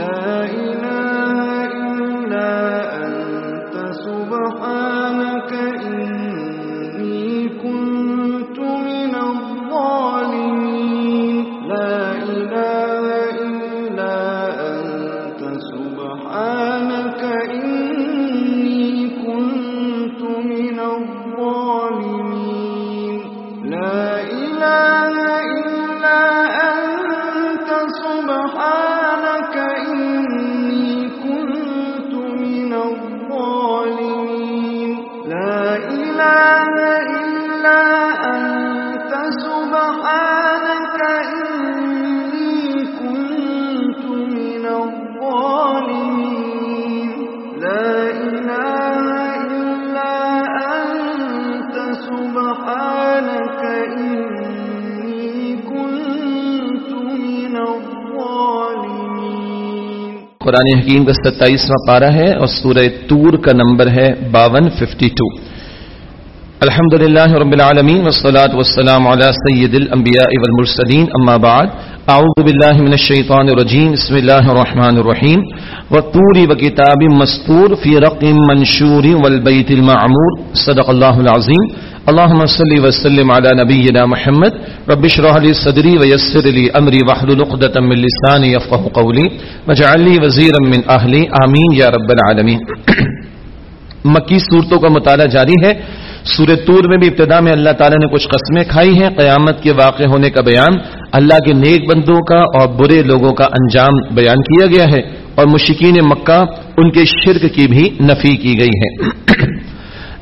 لا قرآن حکیم کا ستائیسواں پارہ ہے اور سورہ تور کا نمبر ہے باون، ففٹی ٹو الحمد للہ رب العالمین والصلاة والسلام على سید الانبیاء والمرسلین، اما بعد۔ اعوذ باللہ من الشیطان الرجیم، بسم اللہ الرحمن الرحیم۔ والطور وکتاب مستور فی رقم منشور والبیت المعمور۔ صدق اللہ العظیم۔ اللهم صل وسلم على نبينا محمد. رب اشرح لي صدري ويسر لي امري واحلل عقدة من لساني يفقهوا قولي واجعل لي وزيرا من اهلي امين يا رب العالمين مکی صورتوں کا مطالعہ جاری ہے. سورہ تور میں بھی ابتدا میں اللہ تعالیٰ نے کچھ قسمیں کھائی ہیں. قیامت کے واقع ہونے کا بیان اللہ کے نیک بندوں کا اور برے لوگوں کا انجام بیان کیا گیا ہے اور مشکین مکہ ان کے شرک کی بھی نفی کی گئی ہے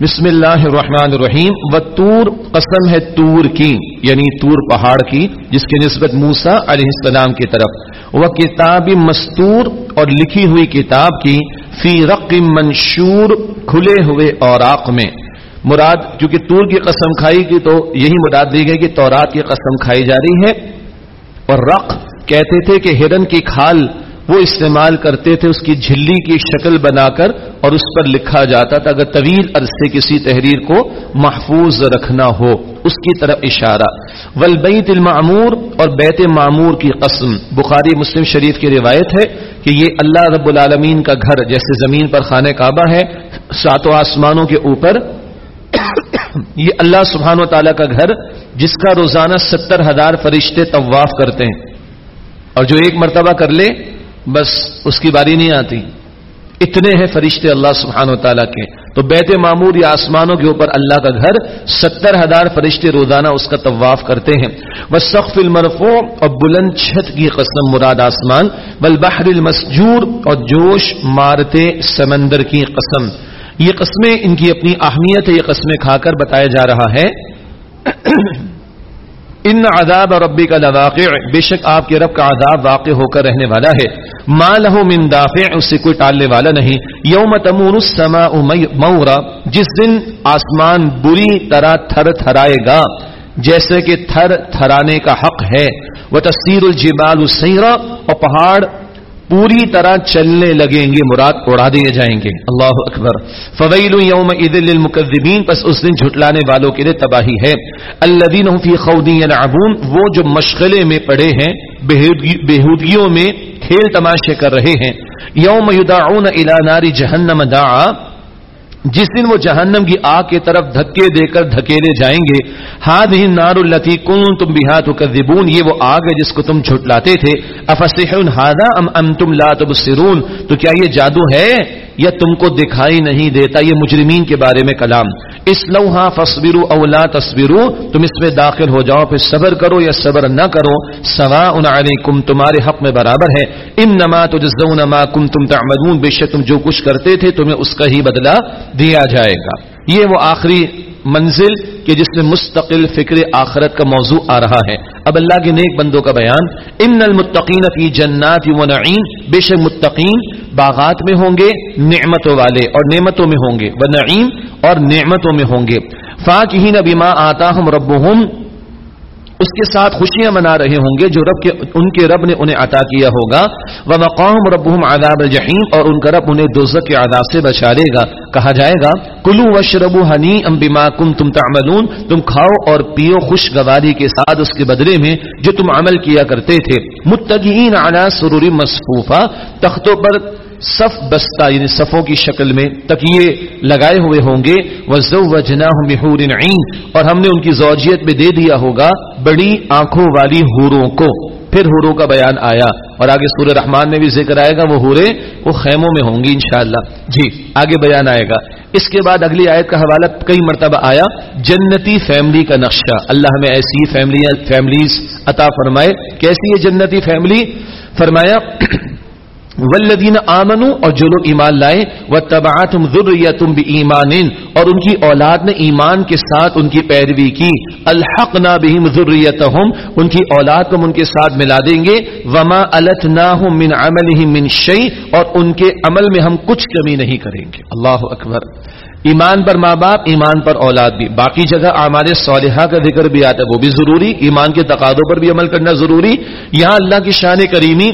بسم اللہ الرحمن الرحیم. و تور قسم ہے تور کی یعنی تور پہاڑ کی، جس کی نسبت موسا علیہ السلام کی طرف. وہ کتاب مستور اور لکھی ہوئی کتاب کی، فی رقم منشور کھلے ہوئے اوراق میں. مراد، چونکہ تور کی قسم کھائی کی تو یہی مراد دی گئی کہ تورات کی قسم کھائی جا رہی ہے. اور رق کہتے تھے کہ ہرن کی کھال وہ استعمال کرتے تھے اس کی جھلی کی شکل بنا کر اور اس پر لکھا جاتا تھا اگر طویل عرصے کسی تحریر کو محفوظ رکھنا ہو۔ اس کی طرف اشارہ۔ ولبیت المعمور اور بیت معمور کی قسم۔ بخاری مسلم شریف کی روایت ہے کہ یہ اللہ رب العالمین کا گھر جیسے زمین پر خانہ کعبہ ہے، ساتوں آسمانوں کے اوپر۔ یہ اللہ سبحانہ و تعالیٰ کا گھر جس کا روزانہ ستر ہزار فرشتے طواف کرتے ہیں۔ اور جو ایک مرتبہ کر لے بس اس کی باری نہیں آتی۔ اتنے ہیں فرشتے اللہ سبحانہ و تعالیٰ کے۔ تو بیت معمور یا آسمانوں کے اوپر اللہ کا گھر، ستر ہزار فرشتے روزانہ اس کا طواف کرتے ہیں۔ وہ سخف المرفو اور بلند چھت کی قسم مراد آسمان۔ بل بحر المسجور، اور جوش، مارتے سمندر کی قسم۔ یہ قسمیں ان کی اپنی اہمیت ہے، یہ قسمیں کھا کر بتایا جا رہا ہے۔ ان عذاب ربی کا لواقع، بے شک آپ کے رب کا عذاب واقع ہو کر رہنے والا ہے۔ ما له من دافع، اس سے کوئی ٹالنے والا نہیں۔ یوم تمور السماء مورا، جس دن آسمان بری طرح تھر تھرائے گا، جیسے کہ تھر تھرانے کا حق ہے۔ وہ تصویر الجبال السیرا اور پہاڑ پوری طرح چلنے لگیں گے، مراد اڑا دیے جائیں گے۔ اللہ اکبر۔ فویل یوم عید المقدبین بس اس دن جھٹلانے والوں کے لیے تباہی ہے۔ الدین فی خودی یلعبون، وہ جو مشغلے میں پڑے ہیں بےحودگیوں میں کھیل تماشے کر رہے ہیں۔ یوم یدعون الى نار جہنم دعا جس دن وہ جہنم کی آگ کی طرف دھکے دے کر دھکیلے جائیں گے ہاد ہی نار التی کن تم بہا تو یہ وہ آگ ہے جس کو تم جھٹلاتے تھے۔ افسح ام ام تم لا تبصرون؟ تو کیا یہ جادو ہے؟ یا تم کو دکھائی نہیں دیتا یہ مجرمین کے بارے میں کلام۔ اس لوہا فصبرو اولا تصویرو تم اس میں داخل ہو جاؤ، پھر صبر کرو یا صبر نہ کرو۔ سوا ان علیکم، تمہارے حق میں برابر ہے۔ ان نما تجزون ما کنتم تعملون، بے شک تم جو کچھ کرتے تھے، تمہیں اس کا ہی بدلہ دیا جائے گا۔ یہ وہ آخری منزل کہ جس میں مستقل فکر آخرت کا موضوع آ رہا ہے۔ اب اللہ کے نیک بندوں کا بیان، ان المتقین فی جنات و نعیم بے شک متقین باغات میں ہوں گے، نعمتوں والے اور نعمتوں میں ہوں گے۔ و نعیم اور نعمتوں میں ہوں گے۔ فاکہین بما آتاہم ربہم۔ اس کے ساتھ خوشیاں منا رہے ہوں گے جو رب کے ان کے رب نے انہیں عطا کیا ہوگا۔ وہ مقام رب عذاب الجحیم اور ان کا رب انہیں دوزک کے عذاب سے بچا لے گا۔ کہا جائے گا کلو وشربو ہنی امبما کم تم تعملون تم کھاؤ اور پیو خوشگواری کے ساتھ اس کے بدلے میں جو تم عمل کیا کرتے تھے۔ متقین علی سرور مصفوفہ تختوں پر صف بستہ یعنی صفوں کی شکل میں تکیے لگائے ہوئے ہوں گے۔ اور ہم نے ان کی زوجیت میں دے دیا ہوگا بڑی آنکھوں والی ہوروں کو۔ پھر ہوروں کا بیان آیا، اور آگے سورہ رحمان میں بھی ذکر آئے گا، وہ ہورے وہ خیموں میں ہوں گی انشاءاللہ۔ جی آگے بیان آئے گا۔ اس کے بعد اگلی آیت کا حوالہ کئی مرتبہ آیا، جنتی فیملی کا نقشہ۔ اللہ ہمیں ایسی فیملی فیملیز عطا فرمائے۔ کیسی ہے جنتی فیملی؟ فرمایا ولدین آمن اور جو لوگ ایمان لائے وہ تباہ تم تم بھی ایمان اور ان کی اولاد نے ایمان کے ساتھ ان کی پیروی کی۔ الحق نہ بہم ضروریت ان کی اولاد کو ان کے ساتھ ملا دیں گے۔ وما الت نہ من عمل من شعی اور ان کے عمل میں ہم کچھ کمی نہیں کریں گے۔ اللہ اکبر۔ ایمان پر ماں باپ ایمان پر اولاد بھی۔ باقی جگہ ہمارے صالحہ کا ذکر بھی آتا ہے وہ بھی ضروری۔ ایمان کے تقاضوں پر بھی عمل کرنا ضروری۔ یہاں اللہ کی شان کریمی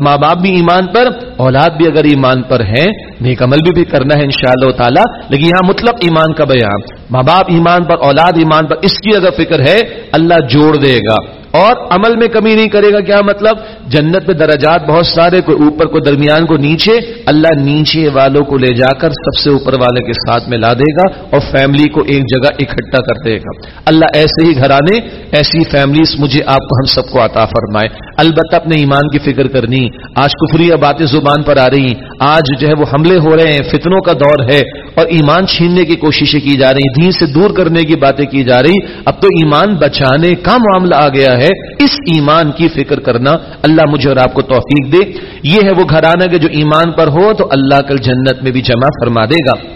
ماں باپ بھی ایمان پر اولاد بھی اگر ایمان پر ہے نیک عمل بھی, بھی کرنا ہے انشاءاللہ شاء تعالیٰ۔ لیکن یہاں مطلب ایمان کا بیان۔ ماں باپ ایمان پر اولاد ایمان پر اس کی اگر فکر ہے اللہ جوڑ دے گا۔ اور عمل میں کمی نہیں کرے گا، کیا مطلب؟ جنت میں درجات بہت سارے، کوئی اوپر کو درمیان کو نیچے، اللہ نیچے والوں کو لے جا کر سب سے اوپر والے کے ساتھ میں لا دے گا اور فیملی کو ایک جگہ اکٹھا کر دے گا۔ اللہ ایسے ہی گھرانے ایسی فیملیز مجھے آپ کو ہم سب کو عطا فرمائے۔ البتہ اپنے ایمان کی فکر کرنی۔ آج کفری باتیں زبان پر آ رہی۔ آج جو ہے وہ حملے ہو رہے ہیں، فتنوں کا دور ہے اور ایمان چھیننے کی کوششیں کی جا رہی دین سے دور کرنے کی باتیں کی جا رہی۔ اب تو ایمان بچانے کا معاملہ آ گیا ہے۔ اس ایمان کی فکر کرنا اللہ مجھے اور آپ کو توفیق دے۔ یہ ہے وہ گھرانہ کے جو ایمان پر ہو تو اللہ کل جنت میں بھی جمع فرما دے گا۔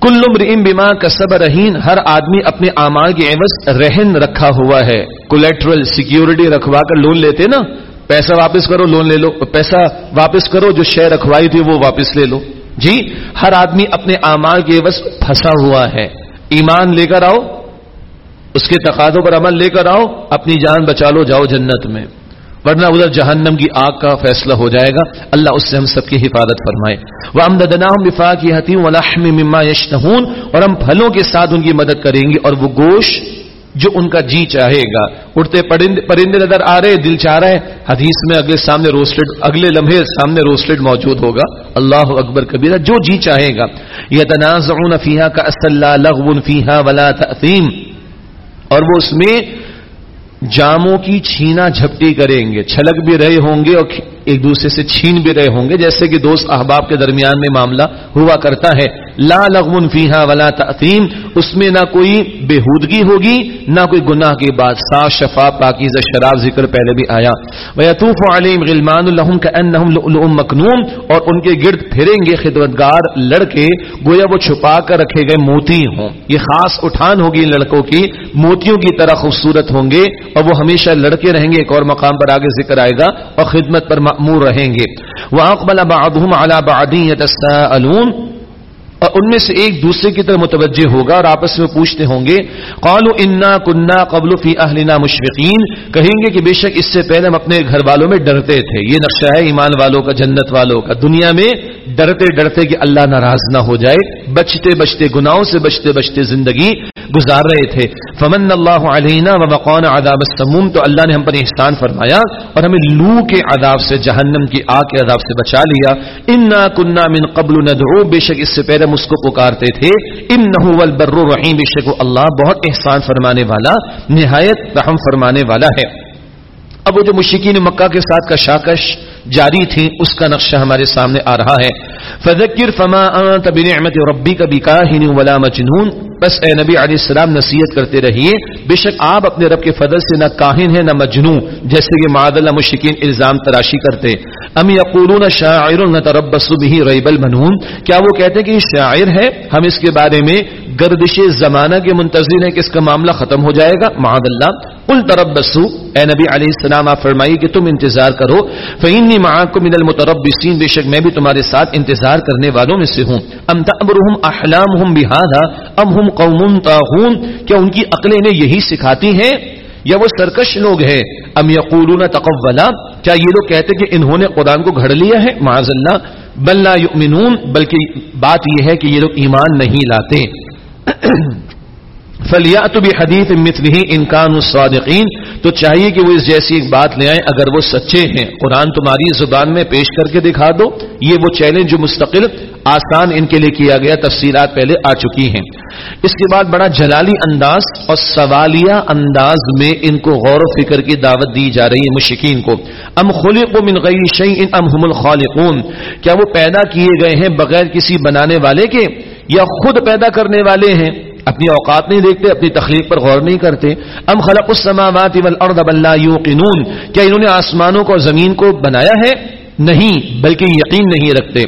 کل ام بیما کا رہین، ہر آدمی اپنے امال کے عوض رہن رکھا ہوا ہے۔ کولیٹرل سیکیورٹی رکھوا کر لون لیتے نا۔ پیسہ واپس کرو لون لے لو۔ پیسہ واپس کرو، جو شے رکھوائی تھی وہ واپس لے لو۔ جی ہر آدمی اپنے امال کے عوض پھنسا ہوا ہے۔ ایمان لے کر آؤ۔ اس کے تقاضوں پر عمل لے کر آؤ، اپنی جان بچا لو، جاؤ جنت میں۔ ورنہ ادھر جہنم کی آگ کا فیصلہ ہو جائے گا۔ اللہ اس سے ہم سب کی حفاظت فرمائے۔ وہ امدنا وفاق مما یشتہون اور ہم پھلوں کے ساتھ ان کی مدد کریں گے اور وہ گوشت جو ان کا جی چاہے گا۔ اڑتے پرندے نظر آ رہے، دل چاہ رہے حدیث میں اگلے سامنے روسٹڈ اگلے لمحے سامنے روسٹڈ موجود ہوگا۔ اللہ اکبر کبیرہ، جو جی چاہے گا۔ یہ تنازع فیحا کا اسلّہ لغ فیحا ولا تیم اور وہ اس میں جاموں کی چھینا جھپٹی کریں گے، چھلک بھی رہے ہوں گے اور ایک دوسرے سے چھین بھی رہے ہوں گے، جیسے کہ دوست احباب کے درمیان میں معاملہ ہوا کرتا ہے۔ لا لغم فیحا ولا تعظیم اس میں نہ کوئی بےحودگی ہوگی، نہ کوئی گناہ کی بات صاف شفا پاکیز شراب ذکر پہلے بھی آیا۔ ویتوف علیم غلمان الحم کا انہم مکنوم اور ان کے گرد پھریں گے خدمتگار لڑکے، گویا وہ چھپا کر رکھے گئے موتی ہوں۔ یہ خاص اٹھان ہوگی ان لڑکوں کی، موتیوں کی طرح خوبصورت ہوں گے۔ اور وہ ہمیشہ لڑکے رہیں گے، ایک اور مقام پر آگے ذکر آئے گا۔ اور خدمت پر مأمور رہیں گے۔ وہ اقبال بعضهم على بعض يتساءلون اور ان میں سے ایک دوسرے کی طرف متوجہ ہوگا اور آپس میں پوچھتے ہوں گے، قالوا انا كنا قبل في اهلنا مشفقين۔ کہیں گے کہ بے شک اس سے پہلے ہم اپنے گھر والوں میں ڈرتے تھے۔ یہ نقشہ ہے ایمان والوں کا، جنت والوں کا۔ دنیا میں ڈرتے ڈرتے کہ اللہ ناراض نہ ہو جائے۔ بچتے بچتے گناہوں سے بچتے بچتے زندگی گزار رہے تھے۔ فمن اللہ علینا و مقان عذاب السموم۔ تو اللہ نے ہم پر احسان فرمایا اور ہمیں لو کے عذاب سے، جہنم کی آگ کے عذاب سے بچا لیا۔ انا کننا من قبل ندعو۔ بے شک اس سے پہلے ہم اس کو پکارتے تھے۔ ام البر الرحیم بے شک اللہ بہت احسان فرمانے والا، نہایت رحم فرمانے والا ہے۔ اب وہ جو مشکین مکہ کے ساتھ کا شاکش جاری تھی اس کا نقشہ ہمارے سامنے آ رہا ہے۔ فذکر فما انت بنعمت ربی کا بکاہن ولا مجنون۔ بس اے نبی علیہ السلام نصیحت کرتے رہیے، بے شک آپ اپنے رب کے فضل سے نہ کاہن ہے نہ مجنون، جیسے کہ معاد اللہ مشکین الزام تراشی کرتے۔ ام یقولون شاعر نتربص به ریب المنون؟ کیا وہ کہتے کہ یہ شاعر ہے؟ ہم اس کے بارے میں گردش زمانہ کے منتظر ہیں کہ اس کا معاملہ ختم ہو جائے گا۔ معاد اللہ ال تربسو اے نبی علیہ السلام، آپ فرمائیے کہ تم انتظار کرو۔ فینی معاکم من المتربصین، بے شک میں بھی تمہارے ساتھ انتظار کرنے والوں میں سے ہوں۔ ام تأمرهم احلامهم بهذا، ام هم قوم طاغون؟ کیا ان کی عقلیں انہیں یہی سکھاتی ہیں؟ یا وہ سرکش لوگ ہیں؟ ام یقولون تقولا؟ کیا یہ لوگ کہتے کہ انہوں نے قرآن کو گھڑ لیا ہے؟ معاذ اللہ۔ بل لا یؤمنون، بلکہ بات یہ ہے کہ یہ لوگ ایمان نہیں لاتے۔ فلیات بحدیث مثله ان كانوا صادقین تو چاہیے کہ وہ اس جیسی ایک بات لے آئیں، اگر وہ سچے ہیں۔ قرآن تمہاری زبان میں پیش کر کے دکھا دو۔ یہ وہ چیلنج جو مستقل، آسان ان کے لیے کیا گیا، تفصیلات پہلے آ چکی ہیں۔ اس کے بعد بڑا جلالی انداز اور سوالیہ انداز میں ان کو غور و فکر کی دعوت دی جا رہی ہے مشکین کو۔ ام خلقوا من غیر شیء ام هم الخالقون۔ کیا وہ پیدا کیے گئے ہیں بغیر کسی بنانے والے کے؟ یا خود پیدا کرنے والے ہیں؟ اپنی اوقات نہیں دیکھتے، اپنی تخلیق پر غور نہیں کرتے۔ ام خلق السماوات والارض بل لا یوقنون۔ کیا انہوں نے آسمانوں کو زمین کو بنایا ہے؟ نہیں، بلکہ یقین نہیں رکھتے۔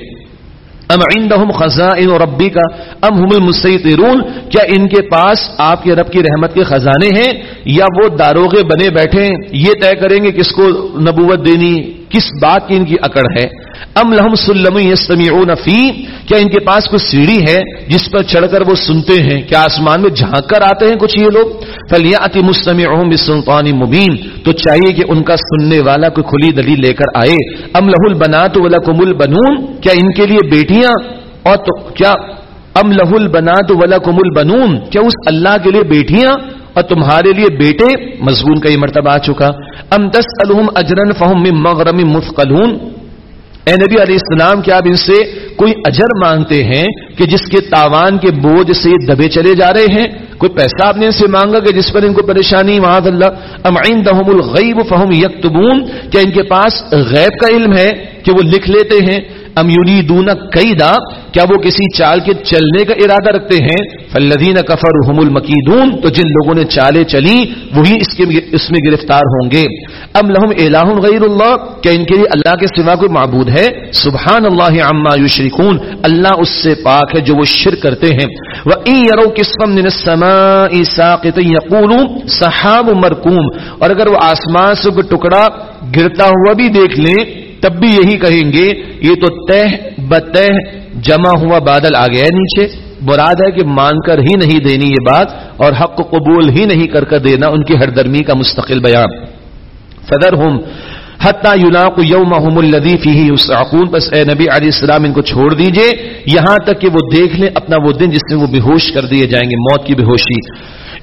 ام عندهم خزائن ربی کا ام هم المسیطرون۔ کیا ان کے پاس آپ کے رب کی رحمت کے خزانے ہیں؟ یا وہ داروغے بنے بیٹھے ہیں؟ یہ طے کریں گے کس کو نبوت دینی کس بات کی ان کی اکڑ ہے؟ ام لہم سلم یستمیعون فی، کیا ان کے پاس کوئی سیڑھی ہے جس پر چڑھ کر وہ سنتے ہیں؟ کیا آسمان میں جھانک کر آتے ہیں کچھ یہ لوگ؟ فلیاتی مستمعهم بسلطان مبین تو چاہیے کہ ان کا سننے والا کوئی کھلی دلیل لے کر آئے۔ ام لہ البنات ولکم البنون، کیا ان کے لیے بیٹیاں؟ اور تو کیا ام لہ البنات ولکم البنون، کیا اس اللہ کے لیے بیٹیاں؟ اور تمہارے لیے بیٹے مضمون کا یہ مرتبہ آ چکا۔ ام تسألهم اجرا فهم من مغرم مثقلون۔ اے نبی علیہ السلام، کیا آپ ان سے کوئی اجر مانگتے ہیں کہ جس کے تاوان کے بوجھ سے دبے چلے جا رہے ہیں؟ کوئی پیسہ آپ نے ان سے مانگا کہ جس پر ان کو پریشانی؟ معاذ اللہ۔ ام عندهم الغیب فهم یکتبون۔ کیا ان کے پاس غیب کا علم ہے کہ وہ لکھ لیتے ہیں؟ ام یریدون کیدا؟ کیا وہ کسی چال کے چلنے کا ارادہ رکھتے ہیں؟ فالذین کفروا المکیدون، تو جن لوگوں نے چالیں چلی وہی اس کے اس میں گرفتار ہوں گے۔ ام لهم الہ غیر اللہ؟ کیا ان کے لیے اللہ کے سوا کوئی معبود ہے؟ سبحان اللہ عما یشرکون، اللہ اس سے پاک ہے جو وہ شرک کرتے ہیں۔ وَإِن يَرَوْا قِسْفًا مِّنَ السَّمَاءِ سَاقِطًا يَقُولُوا سَحَابٌ مَرْكُومٌ اور اگر وہ آسمان سے کوئی ٹکڑا گرتا ہوا بھی دیکھ لیں تب بھی یہی کہیں گے، یہ تو تہ بتہ جمع ہوا بادل آ گیا نیچے۔ مراد ہے کہ مان کر ہی نہیں دینی یہ بات اور حق قبول ہی نہیں کر کر دینا ان کی ہر درمی کا مستقل بیان۔ فدر ہوں حتیٰ یولاق یوم الدی فی یسعقون، بس اے نبی علیہ السلام، ان کو چھوڑ دیجیے، یہاں تک کہ وہ دیکھ لیں اپنا وہ دن جس میں وہ بے ہوش کر دیے جائیں گے، موت کی بے ہوشی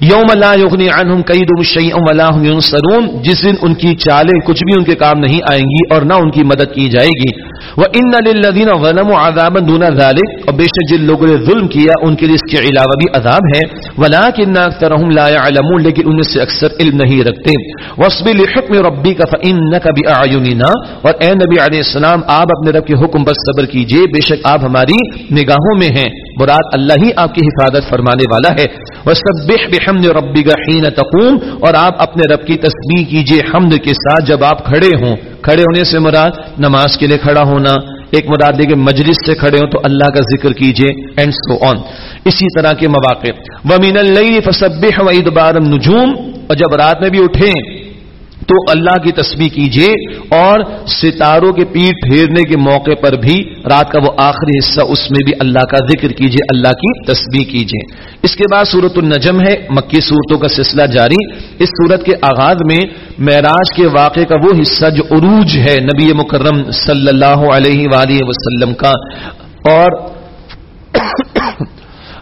یوم لا یغنی عنہم قیدهم شیئا ولا هم ينصرون جس دن ان کی چالیں کچھ بھی ان کے کام نہیں آئیں گی اور نہ ان کی مدد کی جائے گی۔ وان للذین ظلموا عذابا دون ذلك، اور بے شک جن لوگوں نے ظلم کیا، ان کے لیے اس کے علاوہ بھی عذاب ہے۔ ولکن اکثرهم لا يعلمون، لیکن ان میں سے اکثر علم نہیں رکھتے۔ واصبر لحکم ربک فانک باعیننا اور اے نبی علیہ السلام، آپ اپنے رب کے حکم پر صبر کیجیے، بے شک آپ ہماری نگاہوں میں ہیں۔ مراد اللہ ہی آپ کی حفاظت فرمانے والا ہے۔ وسبح بحمد ربک حين تقوم، اور آپ اپنے رب کی تسبیح کیجیے حمد کے ساتھ جب آپ کھڑے ہوں۔ کھڑے ہونے سے مراد نماز کے لیے کھڑا ہونا۔ ایک مراد کہ مجلس سے کھڑے ہوں تو اللہ کا ذکر کیجیے اینڈ سو آن اسی طرح کے مواقع۔ ومن اللیل فسبح وادبار النجوم، اور جب رات میں بھی اٹھیں تو اللہ کی تسبیح کیجیے اور ستاروں کے پیٹ پھیرنے کے موقع پر بھی رات کا وہ آخری حصہ اس میں بھی اللہ کا ذکر کیجیے، اللہ کی تسبیح کیجیے۔ اس کے بعد سورت النجم ہے، مکی صورتوں کا سلسلہ جاری۔ اس صورت کے آغاز میں معراج کے واقعے کا وہ حصہ جو عروج ہے نبی مکرم صلی اللہ علیہ وآلہ وسلم کا اور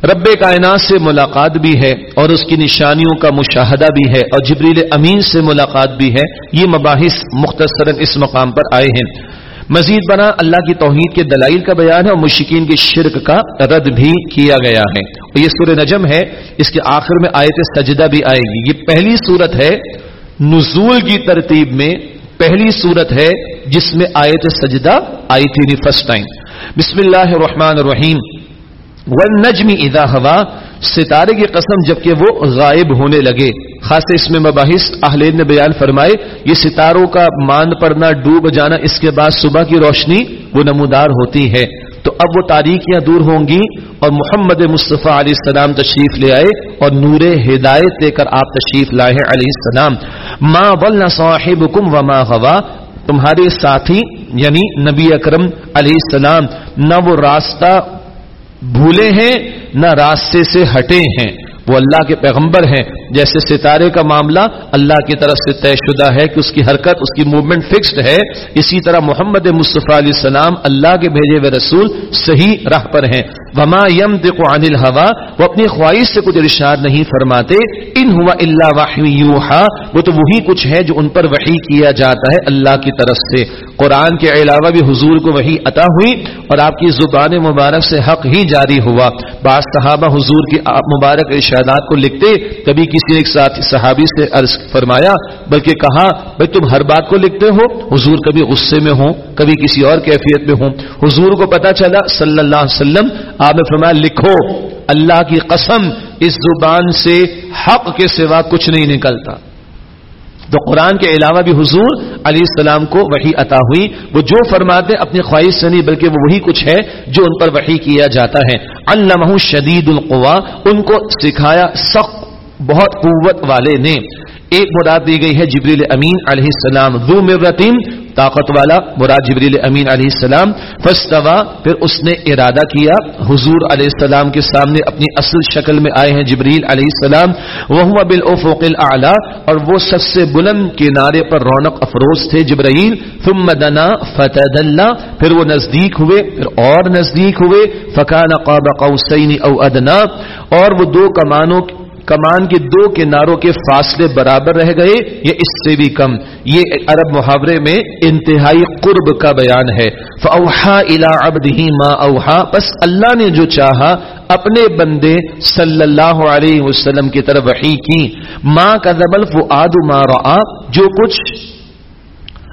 رب کائنات سے ملاقات بھی ہے اور اس کی نشانیوں کا مشاہدہ بھی ہے اور جبریل امین سے ملاقات بھی ہے، یہ مباحث مختصرا اس مقام پر آئے ہیں۔ مزید بنا اللہ کی توحید کے دلائل کا بیان ہے اور مشکین کے شرک کا رد بھی کیا گیا ہے۔ اور یہ سورہ نجم ہے، اس کے آخر میں آیت سجدہ بھی آئے گی۔ یہ پہلی صورت ہے، نزول کی ترتیب میں پہلی صورت ہے، جس میں آیت سجدہ آئی تھی فرسٹ ٹائم بسم اللہ الرحمن الرحیم۔ والنجم اذا ہوا ستارے کی قسم جبکہ وہ غائب ہونے لگے۔ خاص اس میں مباحث، اہل نے بیان فرمائے، یہ ستاروں کا ماند پڑنا، ڈوب جانا، اس کے بعد صبح کی روشنی، وہ نمودار ہوتی ہے۔ تو اب وہ تاریخیاں دور ہوں گی اور محمد مصطفیٰ علیہ السلام تشریف لے آئے اور نور ہدایت دے کر آپ تشریف لائے علیہ السلام۔ ما ول صاحبکم وما غوا، تمہارے ساتھی یعنی نبی اکرم علیہ السلام، نہ وہ راستہ بھولے ہیں نہ راستے سے ہٹے ہیں۔ وہ اللہ کے پیغمبر ہیں۔ جیسے ستارے کا معاملہ، اللہ کی طرف سے طے شدہ ہے کہ اس کی حرکت، اس کی موومنٹ فکسڈ ہے۔ اسی طرح محمد مصطفیٰ علیہ السلام اللہ کے بھیجے ہوئے رسول صحیح راہ پر ہیں۔ وما یم عن الحوا وہ اپنی خواہش سے کچھ ارشاد نہیں فرماتے۔ ان ہوا اللہ یوحا وہ تو وہی کچھ ہے جو ان پر وحی کیا جاتا ہے اللہ کی طرف سے۔ قرآن کے علاوہ بھی حضور کو وہی عطا ہوئی اور آپ کی زبان مبارک سے حق ہی جاری ہوا۔ بعض صحابہ حضور کی مبارک ارشادات کو لکھتے کبھی کسی ایک ساتھ صحابی سے عرض فرمایا، بلکہ کہا، بھائی تم ہر بات کو لکھتے ہو؟ حضور کبھی غصے میں ہوں، کبھی کسی اور کیفیت میں ہوں۔ حضور کو پتا چلا، صلی اللہ علیہ وسلم، آپ نے فرمایا، لکھو، اللہ کی قسم، اس زبان سے حق کے سوا کچھ نہیں نکلتا۔ تو قرآن کے علاوہ بھی حضور علیہ السلام کو وہی عطا ہوئی۔ وہ جو فرماتے اپنی خواہش سے نہیں، بلکہ وہ وہی کچھ ہے جو ان پر وہی کیا جاتا ہے۔ اللہ شدید القوا، ان کو سکھایا سخت، بہت قوت والے نے۔ ایک مراد دی گئی ہے جبریل امین علیہ السلام، ذو مرتین طاقت والا مراد جبریل امین علیہ السلام۔ فستوا پھر اس نے ارادہ کیا، حضور علیہ السلام کے سامنے اپنی اصل شکل میں آئے ہیں جبریل علیہ السلام۔ وہ بالافق الاعلى اور وہ سب سے بلند کنارے پر رونق افروز تھے جبرائیل۔ ثم دنا فتدلى پھر وہ نزدیک ہوئے، پھر اور نزدیک ہوئے۔ فکان قاب قوسین او ادنا، اور وہ دو کمانوں کمان کے دو کناروں کے فاصلے برابر رہ گئے یا اس سے بھی کم۔ یہ عرب محاورے میں انتہائی قرب کا بیان ہے۔ فوحا الا ابد ہی ماں اوہا بس اللہ نے جو چاہا، اپنے بندے صلی اللہ علیہ وسلم کی طرف وحی کی۔ ماں کا دبل فعاد ما رآ جو کچھ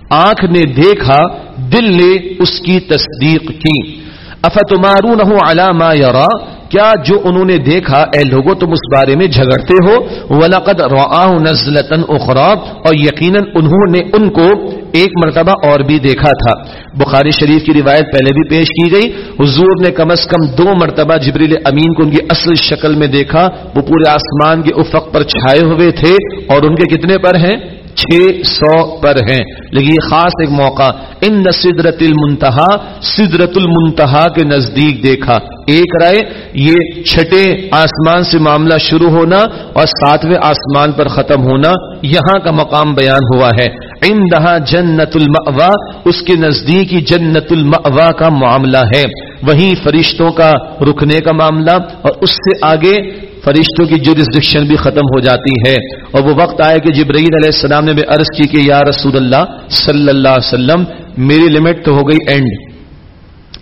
آنکھ نے دیکھا، دل نے اس کی تصدیق کی۔ افتمارون علی یرا؟ کیا جو انہوں نے دیکھا، اے لوگوں تم اس بارے میں جھگڑتے ہو؟ ولقد رآہ نزلتا اخرى اور یقینا انہوں نے ان کو ایک مرتبہ اور بھی دیکھا تھا۔ بخاری شریف کی روایت پہلے بھی پیش کی گئی۔ حضور نے کم از کم دو مرتبہ جبریل امین کو ان کی اصل شکل میں دیکھا۔ وہ پورے آسمان کے افق پر چھائے ہوئے تھے۔ اور ان کے کتنے پر ہیں؟ چھ سو پر ہیں۔ لیکن یہ خاص ایک موقع، ان سدرت المنتہا سدرت المنتہا کے نزدیک دیکھا۔ ایک رائے، یہ چھٹے آسمان سے معاملہ شروع ہونا اور ساتویں آسمان پر ختم ہونا یہاں کا مقام بیان ہوا ہے۔ اندہا جنت المأوا اس کے نزدیک ہی جنت المأوا کا معاملہ ہے۔ وہیں فرشتوں کا رکنے کا معاملہ اور اس سے آگے فرشتوں کی جورسڈکشن بھی ختم ہو جاتی ہے۔ اور وہ وقت آئے کہ جبرائیل علیہ السلام نے بھی عرض کی کہ یا رسول اللہ صلی اللہ علیہ وسلم، میری لمٹ تو ہو گئی اینڈ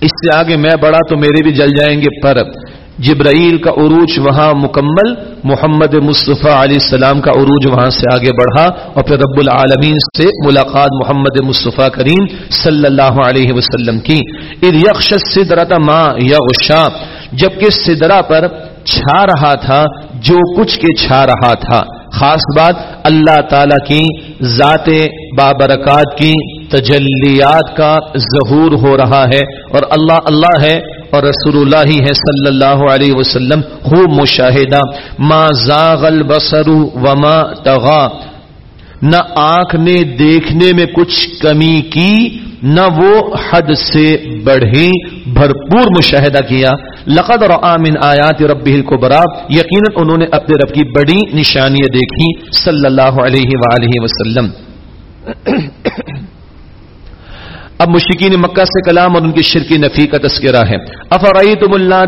اس سے آگے میں بڑا تو میرے بھی جل جائیں گے پر۔ جبرائیل کا عروج وہاں مکمل، محمد مصطفیٰ علیہ السلام کا عروج وہاں سے آگے بڑھا، اور پھر رب العالمین سے ملاقات محمد مصطفیٰ کریم صلی اللہ علیہ وسلم کی۔ یکش سدرت ماں یغشا، جبکہ سدرا پر چھا رہا تھا، جو کچھ کے چھا رہا تھا۔ خاص بات، اللہ تعالی کی ذات بابرکات کی تجلیات کا ظہور ہو رہا ہے، اور اللہ اللہ ہے اور رسول اللہ ہی ہے صلی اللہ علیہ وسلم خوب مشاہدہ، ما زاغ البصر وما تغا نہ آنکھ نے دیکھنے میں کچھ کمی کی، نہ وہ حد سے بڑھی۔ بھرپور مشاہدہ کیا۔ لقد اور آمن آیات رب کو براب یقیناً انہوں نے اپنے رب کی بڑی نشانیاں دیکھی صلی اللہ علیہ وآلہ وسلم۔ اب مشکین مکہ سے کلام اور ان کی شرکی نفی کا تذکرہ ہے۔ افرائی تم اللہ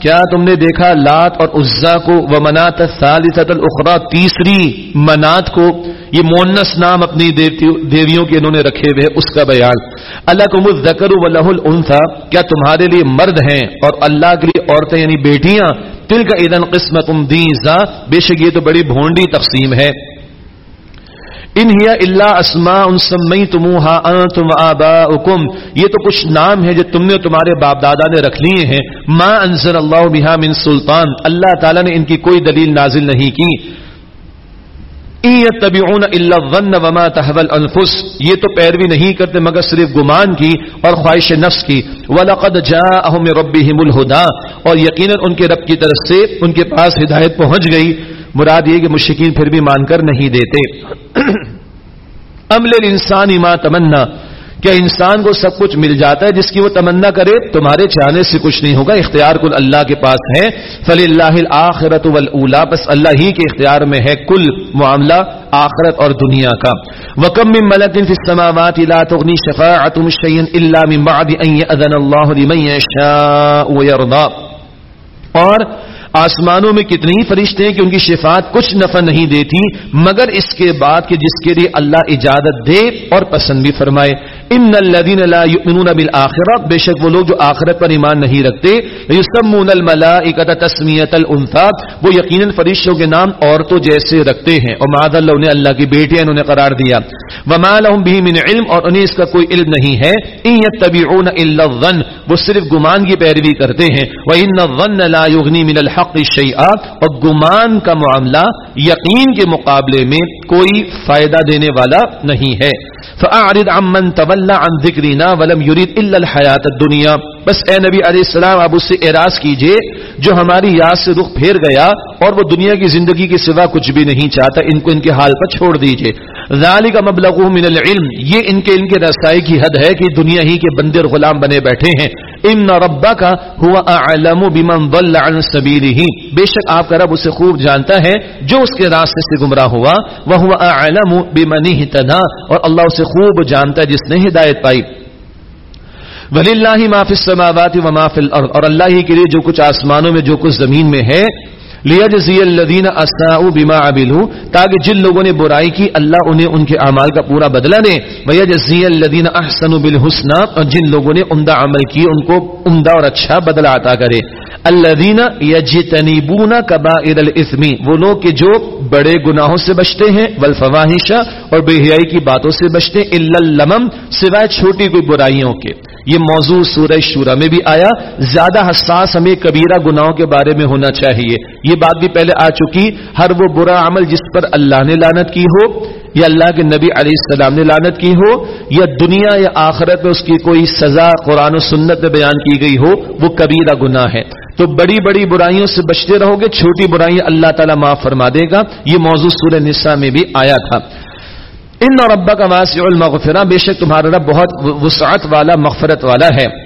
کیا تم نے دیکھا لات اور عزا کو؟ و منات الاخرى تیسری منات کو۔ یہ مونس نام اپنی دیویوں کے انہوں نے رکھے ہوئے اس کا بیان۔ اللہ کو مذکر و لہ کیا تمہارے لیے مرد ہیں اور اللہ کے لیے عورتیں یعنی بیٹیاں؟ تل کا ایدن قسمت بے شک یہ تو بڑی بھونڈی تقسیم ہے۔ ان اللہ اسما ان سمئی تمہا تم آبا یہ تو کچھ نام ہے جو تم نے تمہارے باپ دادا نے رکھ لیے ہیں۔ ما انزل اللہ بہا من سلطان۔ اللہ تعالیٰ نے ان کی کوئی دلیل نازل نہیں کی۔ وما تحول انفس یہ تو پیروی نہیں کرتے مگر صرف گمان کی اور خواہش نفس کی۔ وَلَقَدْ جَاءَهُمْ رَبِّهِمُ الْهُدَى۔ اور یقیناً ان کے رب کی طرف سے ان کے پاس ہدایت پہنچ گئی۔ مراد یہ کہ مشکین پھر بھی مان کر نہیں دیتے۔ امل انسان ماں تمنا، کیا انسان کو سب کچھ مل جاتا ہے جس کی وہ تمنا کرے؟ تمہارے چاہنے سے کچھ نہیں ہوگا، اختیار کل اللہ کے پاس ہے فلی اللہ آخرت ولا بس اللہ ہی کے اختیار میں ہے کل معاملہ آخرت اور دنیا کا۔ وکم من ملک فی السماوات لا تغنی شفاعتهم شيئا الا من بعد ان يأذن الله لمن يشاء ويرضى۔ اور آسمانوں میں کتنی فرشتے ہیں کہ ان کی شفاعت کچھ نفع نہیں دیتی، مگر اس کے بعد کہ جس کے لیے اللہ اجازت دے اور پسند بھی فرمائے۔ ان الذين لا يؤمنون بالاخره بے شک وہ لوگ جو آخرت پر ایمان نہیں رکھتے یسمون الملائکه تسمیه الانثى وہ یقینا فرشتوں کے نام عورتوں جیسے رکھتے ہیں۔ اور معاذ اللہ انہیں اللہ کی بیٹیاں، انہوں نے قرار دیا۔ وما لهم به من علم، اور انہیں اس کا کوئی علم نہیں ہے۔ ان يتبعون الا الظن، وہ صرف گمان کی پیروی کرتے ہیں۔ وان الظن لا يغني من الحق شيئا، اور گمان کا معاملہ یقین کے مقابلے میں کوئی فائدہ دینے والا نہیں ہے۔ فاعرض عمن تولى عن ذكرنا ولم يريد الا الحیات الدنيا. بس اے نبی علیہ السلام آپ اس سے اعراض کیجیے، جو ہماری یاد سے رخ پھیر گیا اور وہ دنیا کی زندگی کے سوا کچھ بھی نہیں چاہتا، ان کو ان کے حال پر چھوڑ دیجیے۔ ذالک مبلغ من العلم، یہ ان کے ان کے رسائی کی حد ہے کہ دنیا ہی کے بندے غلام بنے بیٹھے ہیں۔ ان کا ہوا اعلم بمن ضل عن سبيله بے شک آپ کا رب اسے خوب جانتا ہے جو اس کے راستے سے گمراہ ہوا وہ اعلم بمن اهتدى اور اللہ اسے خوب جانتا ہے جس نے ہدایت پائی ولی اللہ معاف السماوات و معاف الارض اور اللہ ہی کے لیے جو کچھ آسمانوں میں جو کچھ زمین میں ہے لیجزی الذین اساءوا بما عملوا، تاکہ جن لوگوں نے برائی کی، اللہ انہیں ان کے اعمال کا پورا بدلہ دے۔ ویجزی الذین احسنوا بالحسنى، اور جن لوگوں نے عمدہ عمل کی، ان کو عمدہ اور اچھا بدلہ عطا کرے۔ الذین یجتنبون کبائر الاثم وہ لوگ کہ جو بڑے گناہوں سے بچتے ہیں، والفواحش، اور بے حیائی کی باتوں سے بچتے ہیں الا اللمم، سوائے چھوٹی کوئی برائیوں کے۔ یہ موضوع سورہ شورہ میں بھی آیا۔ زیادہ حساس ہمیں کبیرہ گناہوں کے بارے میں ہونا چاہیے۔ یہ بات بھی پہلے آ چکی۔ ہر وہ برا عمل جس پر اللہ نے لانت کی ہو، یا اللہ کے نبی علیہ السلام نے لانت کی ہو، یا دنیا یا آخرت میں اس کی کوئی سزا قرآن و سنت میں بیان کی گئی ہو، وہ کبیرہ گناہ ہے۔ تو بڑی بڑی برائیوں سے بچتے رہو گے، چھوٹی برائیاں اللہ تعالیٰ معاف فرما دے گا۔ یہ موضوع سورہ نساء میں بھی آیا تھا۔ ان اور کا واسع المغفرہ، بے شک تمہارا رب بہت وسعت والا، مغفرت والا ہے۔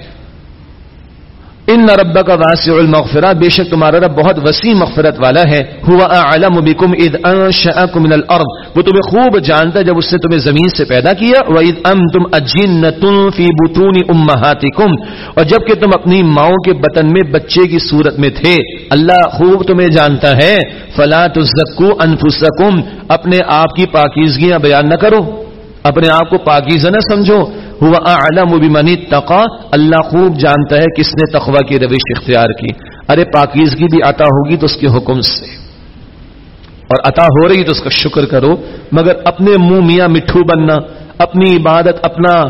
ان رب کا واسع المغفرہ بے شک تمہارا رب بہت وسیع مغفرت والا ہے۔ ہوا اعلم بكم اذ انشاكم من الارض وہ تمہیں خوب جانتا ہے جب اس نے تمہیں زمین سے پیدا کیا۔ واذ انتم اجنۃ فی بطون امهاتکم اور جبکہ تم اپنی ماؤں کے بطن میں بچے کی صورت میں تھے۔ اللہ خوب تمہیں جانتا ہے۔ فلا تزکوا انفسکم اپنے آپ کی پاکیزگیاں بیان نہ کرو۔ اپنے آپ کو پاکیزہ نہ سمجھو۔ ہوا اعلم بمن تقا اللہ خوب جانتا ہے کس نے تقوی کی روش اختیار کی۔ ارے پاکیزگی بھی عطا ہوگی تو اس کے حکم سے۔ اور عطا ہو رہی تو اس کا شکر کرو، مگر اپنے منہ میاں مٹھو بننا، اپنی عبادت، اپنا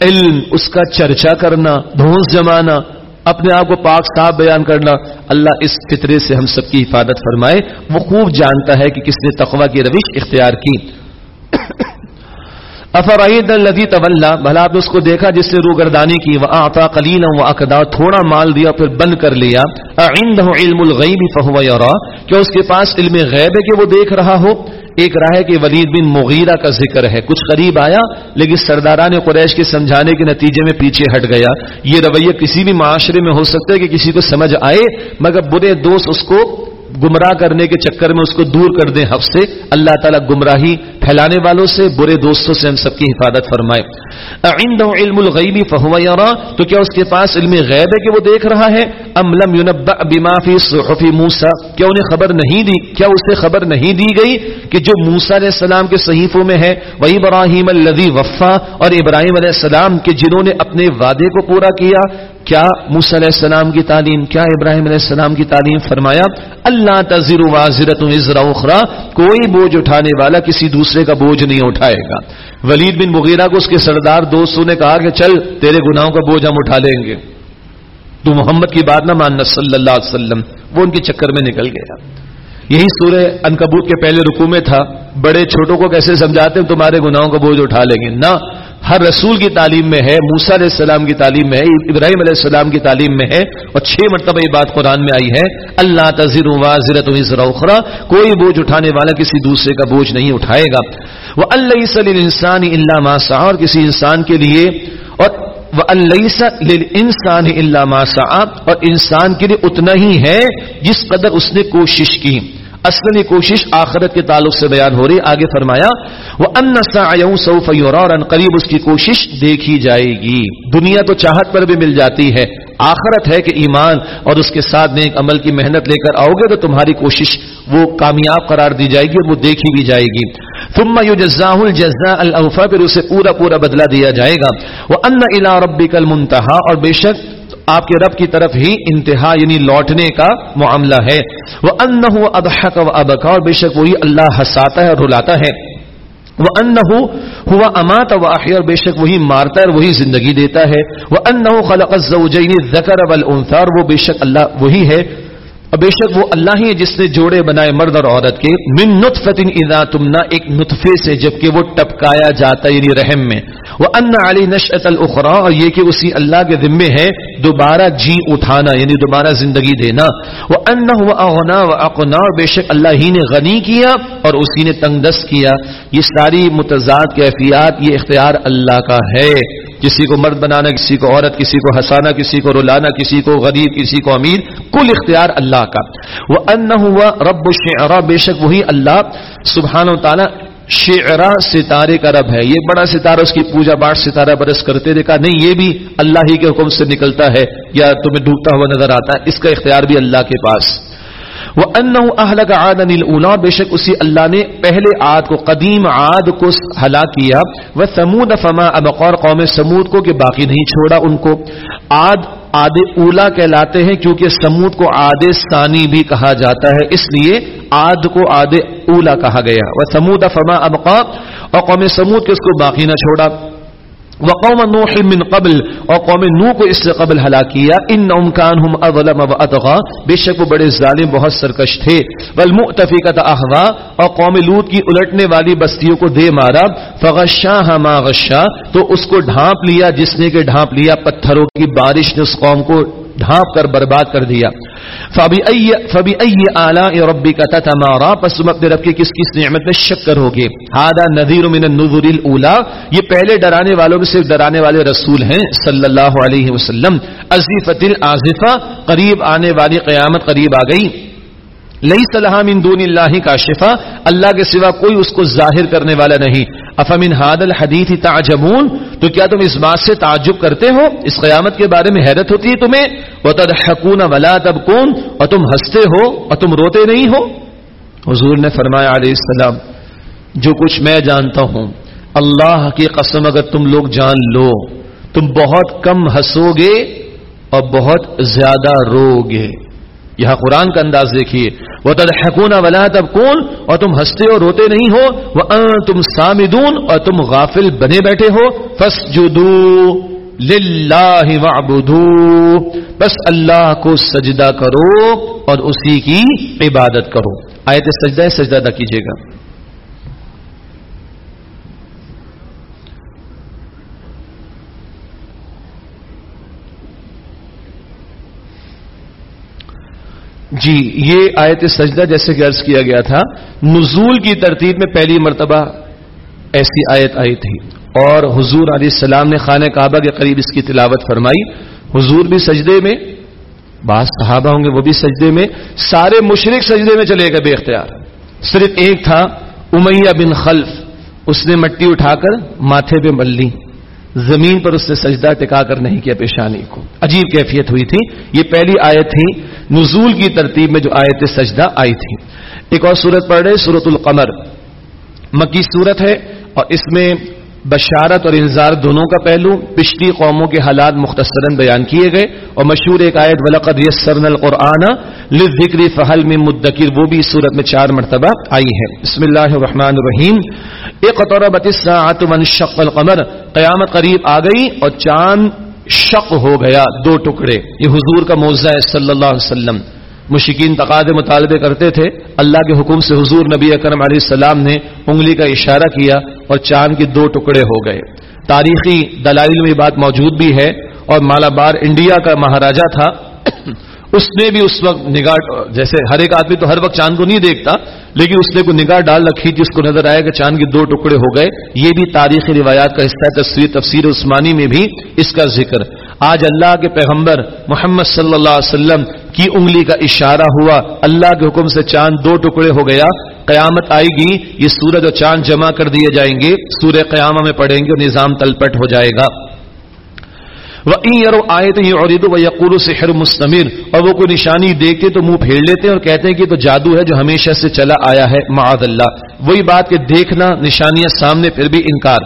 علم، اس کا چرچا کرنا، دھونس جمانا، اپنے آپ کو پاک صاحب بیان کرنا، اللہ اس فطرے سے ہم سب کی حفاظت فرمائے۔ وہ خوب جانتا ہے کہ کس نے تقوی کی روش اختیار کی۔ افرعید الذي تولى بھلا آپ نے اس کو دیکھا جس سے روگردانی کی؟ وہ آتا واعطى قليلا واكدا تھوڑا مال دیا، پھر بند کر لیا۔ عنده علم الغيب فهو يرى؟ کہ اس کے پاس علم غیب ہے کہ وہ دیکھ رہا ہو؟ ایک راہ کہ ولید بن مغیرہ کا ذکر ہے۔ کچھ قریب آیا، لیکن سرداران قریش کے سمجھانے کے نتیجے میں پیچھے ہٹ گیا۔ یہ رویہ کسی بھی معاشرے میں ہو سکتا ہے کہ کسی کو سمجھ آئے، مگر برے دوست اس کو گمراہ کرنے کے چکر میں اس کو دور کر دیں حق سے، اللہ تعالیٰ گمراہی پھیلانے والوں سے، برے دوستوں سے ہم سب کی حفاظت فرمائے۔ عنده علم الغیبی فهو يرى۔ تو کیا اس کے پاس علم غیب ہے کہ وہ دیکھ رہا ہے؟ ام لم ينبأ بما في صحف موسى۔ کیا انہیں خبر نہیں دی؟ کیا اسے خبر نہیں دی گئی کہ جو موسی علیہ السلام کے صحیفوں میں ہے وہ ابراہیم الذي وفا اور ابراہیم علیہ السلام کے جنہوں نے اپنے وعدے کو پورا کیا کیا موسی علیہ السلام کی تعلیم، کیا ابراہیم علیہ السلام کی تعلیم فرمایا؟ اللہ تذر واضرت وزرا اخرى کوئی بوجھ اٹھانے والا کسی دوسرے کا بوجھ نہیں اٹھائے گا۔ ولید بن مغیرہ کو اس کے سردار دوستوں نے کہا کہ چل، تیرے گناہوں کا بوجھ ہم اٹھا لیں گے۔ تو محمد کی بات نہ ماننا، صلی اللہ علیہ وسلم، وہ ان کے چکر میں نکل گیا۔ یہی سورہ انکبوت کے پہلے رکو میں تھا۔ بڑے چھوٹوں کو کیسے سمجھاتے ہیں؟ تمہارے گناہوں کا بوجھ اٹھا لیں گے۔ نہ ہر رسول کی تعلیم میں ہے موسا علیہ السلام کی تعلیم میں ہے، ابراہیم علیہ السلام کی تعلیم میں ہے اور چھ مرتبہ یہ بات قرآن میں آئی ہے، اللہ تذر واضرت اخرا، کوئی بوجھ اٹھانے والا کسی دوسرے کا بوجھ نہیں اٹھائے گا۔ وہ اللہ انسان اللہ ماسا اور کسی انسان کے لیے، اور وہ اللہ انسان اللہ ماسا اور انسان کے لیے اتنا ہی ہے جس قدر اس نے کوشش کی۔ اصل کوشش آخرت کے تعلق سے بیان ہو رہی آگے فرمایا وہ ان قریب اس کی کوشش دیکھی جائے گی۔ دنیا تو چاہت پر بھی مل جاتی ہے، آخرت ہے کہ ایمان، اور اس کے ساتھ نیک عمل کی محنت لے کر آؤ گے تو تمہاری کوشش وہ کامیاب قرار دی جائے گی اور وہ دیکھی بھی جائے گی۔ ثم يجزاه الجزاء الاوفى پھر اسے پورا پورا بدلہ دیا جائے گا۔ وہ ان الى ربك المنتهى، اور بے شک آپ کے رب کی طرف ہی انتہا یعنی لوٹنے کا معاملہ ہے۔ وہ ان ابحق و ابکا اور بے شک وہی اللہ ہساتا ہے اور رلاتا ہے۔ وہ ان ہوا امات و اور بے شک وہی مارتا ہے اور وہی زندگی دیتا ہے۔ وہ ان خلق الزوجین ذکر والانثى اور وہ بے شک اللہ وہی ہے۔ اور بے شک وہ اللہ ہی ہے جس نے جوڑے بنائے مرد اور عورت کے۔ من نطفت اذا تمنا، ایک نطفے سے، جبکہ وہ ٹپکایا جاتا یعنی رحم میں۔ وہ ان علی نشأت الاخرى اور یہ کہ اسی اللہ کے ذمے ہے دوبارہ جی اٹھانا یعنی دوبارہ زندگی دینا۔ وہ ان اغنا و اقنا اور بے شک اللہ ہی نے غنی کیا اور اسی نے تنگ دست کیا۔ یہ ساری متضاد کیفیات، یہ اختیار اللہ کا ہے۔ کسی کو مرد بنانا، کسی کو عورت، کسی کو ہنسانا کسی کو رلانا، کسی کو غریب، کسی کو امیر، کل اختیار اللہ کا۔ وہ ان ہوا رب الشعراء، بے شک وہی اللہ سبحانہ و تعالی شعرا ستارے کا رب ہے۔ یہ بڑا ستارہ، اس کی پوجا پاٹ ستارہ برس کرتے دیکھا۔ نہیں، یہ بھی اللہ ہی کے حکم سے نکلتا ہے یا تمہیں ڈوبتا ہوا نظر آتا ہے۔ اس کا اختیار بھی اللہ کے پاس۔ وہ ان اہلک عاد اولا بے شک اسی اللہ نے پہلے آد کو، قدیم آد کو ہلاک کیا۔ وہ سمود فما ابقور قوم سمود کو کہ باقی نہیں چھوڑا ان کو۔ آد آد اولا کہلاتے ہیں کیونکہ سمود کو آد ثانی بھی کہا جاتا ہے۔ اس لیے آد کو آد اولا کہا گیا۔ وہ سمود فما ابقا اور قوم سمود کے اس کو باقی نہ چھوڑا۔ وقوم نوح من قبل اور قوم نو کو اس سے قبل ہلاک کیا ان نمکان ہم اظلم و اتغا بے شک وہ بڑے ظالم، بہت سرکش تھے۔ والمؤتفقت احوا، اور قوم لوت کی الٹنے والی بستیوں کو دے مارا۔ فغشاها ما غشا، تو اس کو ڈھانپ لیا، جس نے کہ ڈھانپ لیا پتھروں کی بارش نے اس قوم کو ڈھانپ کر برباد کر دیا۔ فبی ائی ربی کا تمارا پس تم اپنے رب کے کس کس نعمت میں شک کرو گے ہادا نذیر من النذر الاولا یہ پہلے ڈرانے والوں میں صرف ڈرانے والے رسول ہیں، صلی اللہ علیہ وسلم۔ عزیفت العازفہ، قریب آنے والی قیامت قریب آ گئی۔ لئی صلاح من دون اللہ کا شفا اللہ کے سوا کوئی اس کو ظاہر کرنے والا نہیں۔ افامن ہاد الحدیث تعجبون؟ تو کیا تم اس بات سے تعجب کرتے ہو؟ اس قیامت کے بارے میں حیرت ہوتی ہے تمہیں؟ وہ تدحکون ولا تب کون اور تم ہنستے ہو اور تم روتے نہیں ہو؟ حضور نے فرمایا علیہ السلام، جو کچھ میں جانتا ہوں، اللہ کی قسم اگر تم لوگ جان لو، تم بہت کم ہنسو گے اور بہت زیادہ رو گے۔ یہاں قرآن کا انداز دیکھیے۔ وہ تدحکون ولا تب کون اور تم ہنستے اور روتے نہیں ہو۔ وہ تم سامدون، اور تم غافل بنے بیٹھے ہو۔ فس جدو بس اللہ کو سجدہ کرو اور اسی کی عبادت کرو۔ آئے تو سجدہ سجدہ ادا کیجیے گا۔ جی یہ آیت سجدہ جیسے کہ عرض کیا گیا تھا، نزول کی ترتیب میں پہلی مرتبہ ایسی آیت آئی تھی۔ اور حضور علیہ السلام نے خانہ کعبہ کے قریب اس کی تلاوت فرمائی۔ حضور بھی سجدے میں، بعض صحابہ ہوں گے، وہ بھی سجدے میں۔ سارے مشرق سجدے میں چلے گئے بے اختیار۔ صرف ایک تھا، امیہ بن خلف، اس نے مٹی اٹھا کر ماتھے پہ مل لی۔ زمین پر اس نے سجدہ ٹکا کر نہیں کیا پیشانی کو۔ عجیب کیفیت ہوئی تھی۔ یہ پہلی آیت تھی۔ نزول کی ترتیب میں جو آیت سجدہ آئی تھی۔ ایک اور سورت پڑھ رہے سورت القمر۔ مکی سورت ہے اور اس میں بشارت اور انذار دونوں کا پہلو پچھلی قوموں کے حالات مختصراً بیان کیے گئے اور مشہور ایک آیت ولقد یسرن القرآن لذکر فہل میں مدکر وہ بھی صورت میں چار مرتبہ آئی ہے۔ بسم اللہ الرحمن الرحیم۔ اقتربت الساعت وانشق القمر۔ قیامت قریب آ گئی اور چاند شق ہو گیا، دو ٹکڑے۔ یہ حضور کا موضع ہے صلی اللہ علیہ وسلم۔ مشکین تقاضے مطالبے کرتے تھے، اللہ کے حکم سے حضور نبی اکرم علیہ السلام نے انگلی کا اشارہ کیا اور چاند کے دو ٹکڑے ہو گئے۔ تاریخی دلائل میں بات موجود بھی ہے اور مالابار انڈیا کا مہاراجا تھا، اس نے بھی اس وقت نگاہ، جیسے ہر ایک آدمی تو ہر وقت چاند کو نہیں دیکھتا، لیکن اس نے کوئی نگاہ ڈال رکھی جس کو نظر آیا کہ چاند کے دو ٹکڑے ہو گئے۔ یہ بھی تاریخی روایات کا حصہ تصویر تفسیر عثمانی میں بھی اس کا ذکر۔ آج اللہ کے پیغمبر محمد صلی اللہ علیہ وسلم کی انگلی کا اشارہ ہوا، اللہ کے حکم سے چاند دو ٹکڑے ہو گیا، قیامت آئے گی، یہ سورج اور چاند جمع کر دیے جائیں گے، سورہ قیامہ میں پڑھیں گے اور نظام تلپٹ ہو جائے گا۔ وہ آئے تو یہ عرید و یقور سحر مستمر، اور وہ کوئی نشانی دیکھتے تو منہ پھیر لیتے اور کہتے ہیں کہ تو جادو ہے جو ہمیشہ سے چلا آیا ہے، معاذ اللہ۔ وہی بات کہ دیکھنا نشانیاں سامنے پھر بھی انکار۔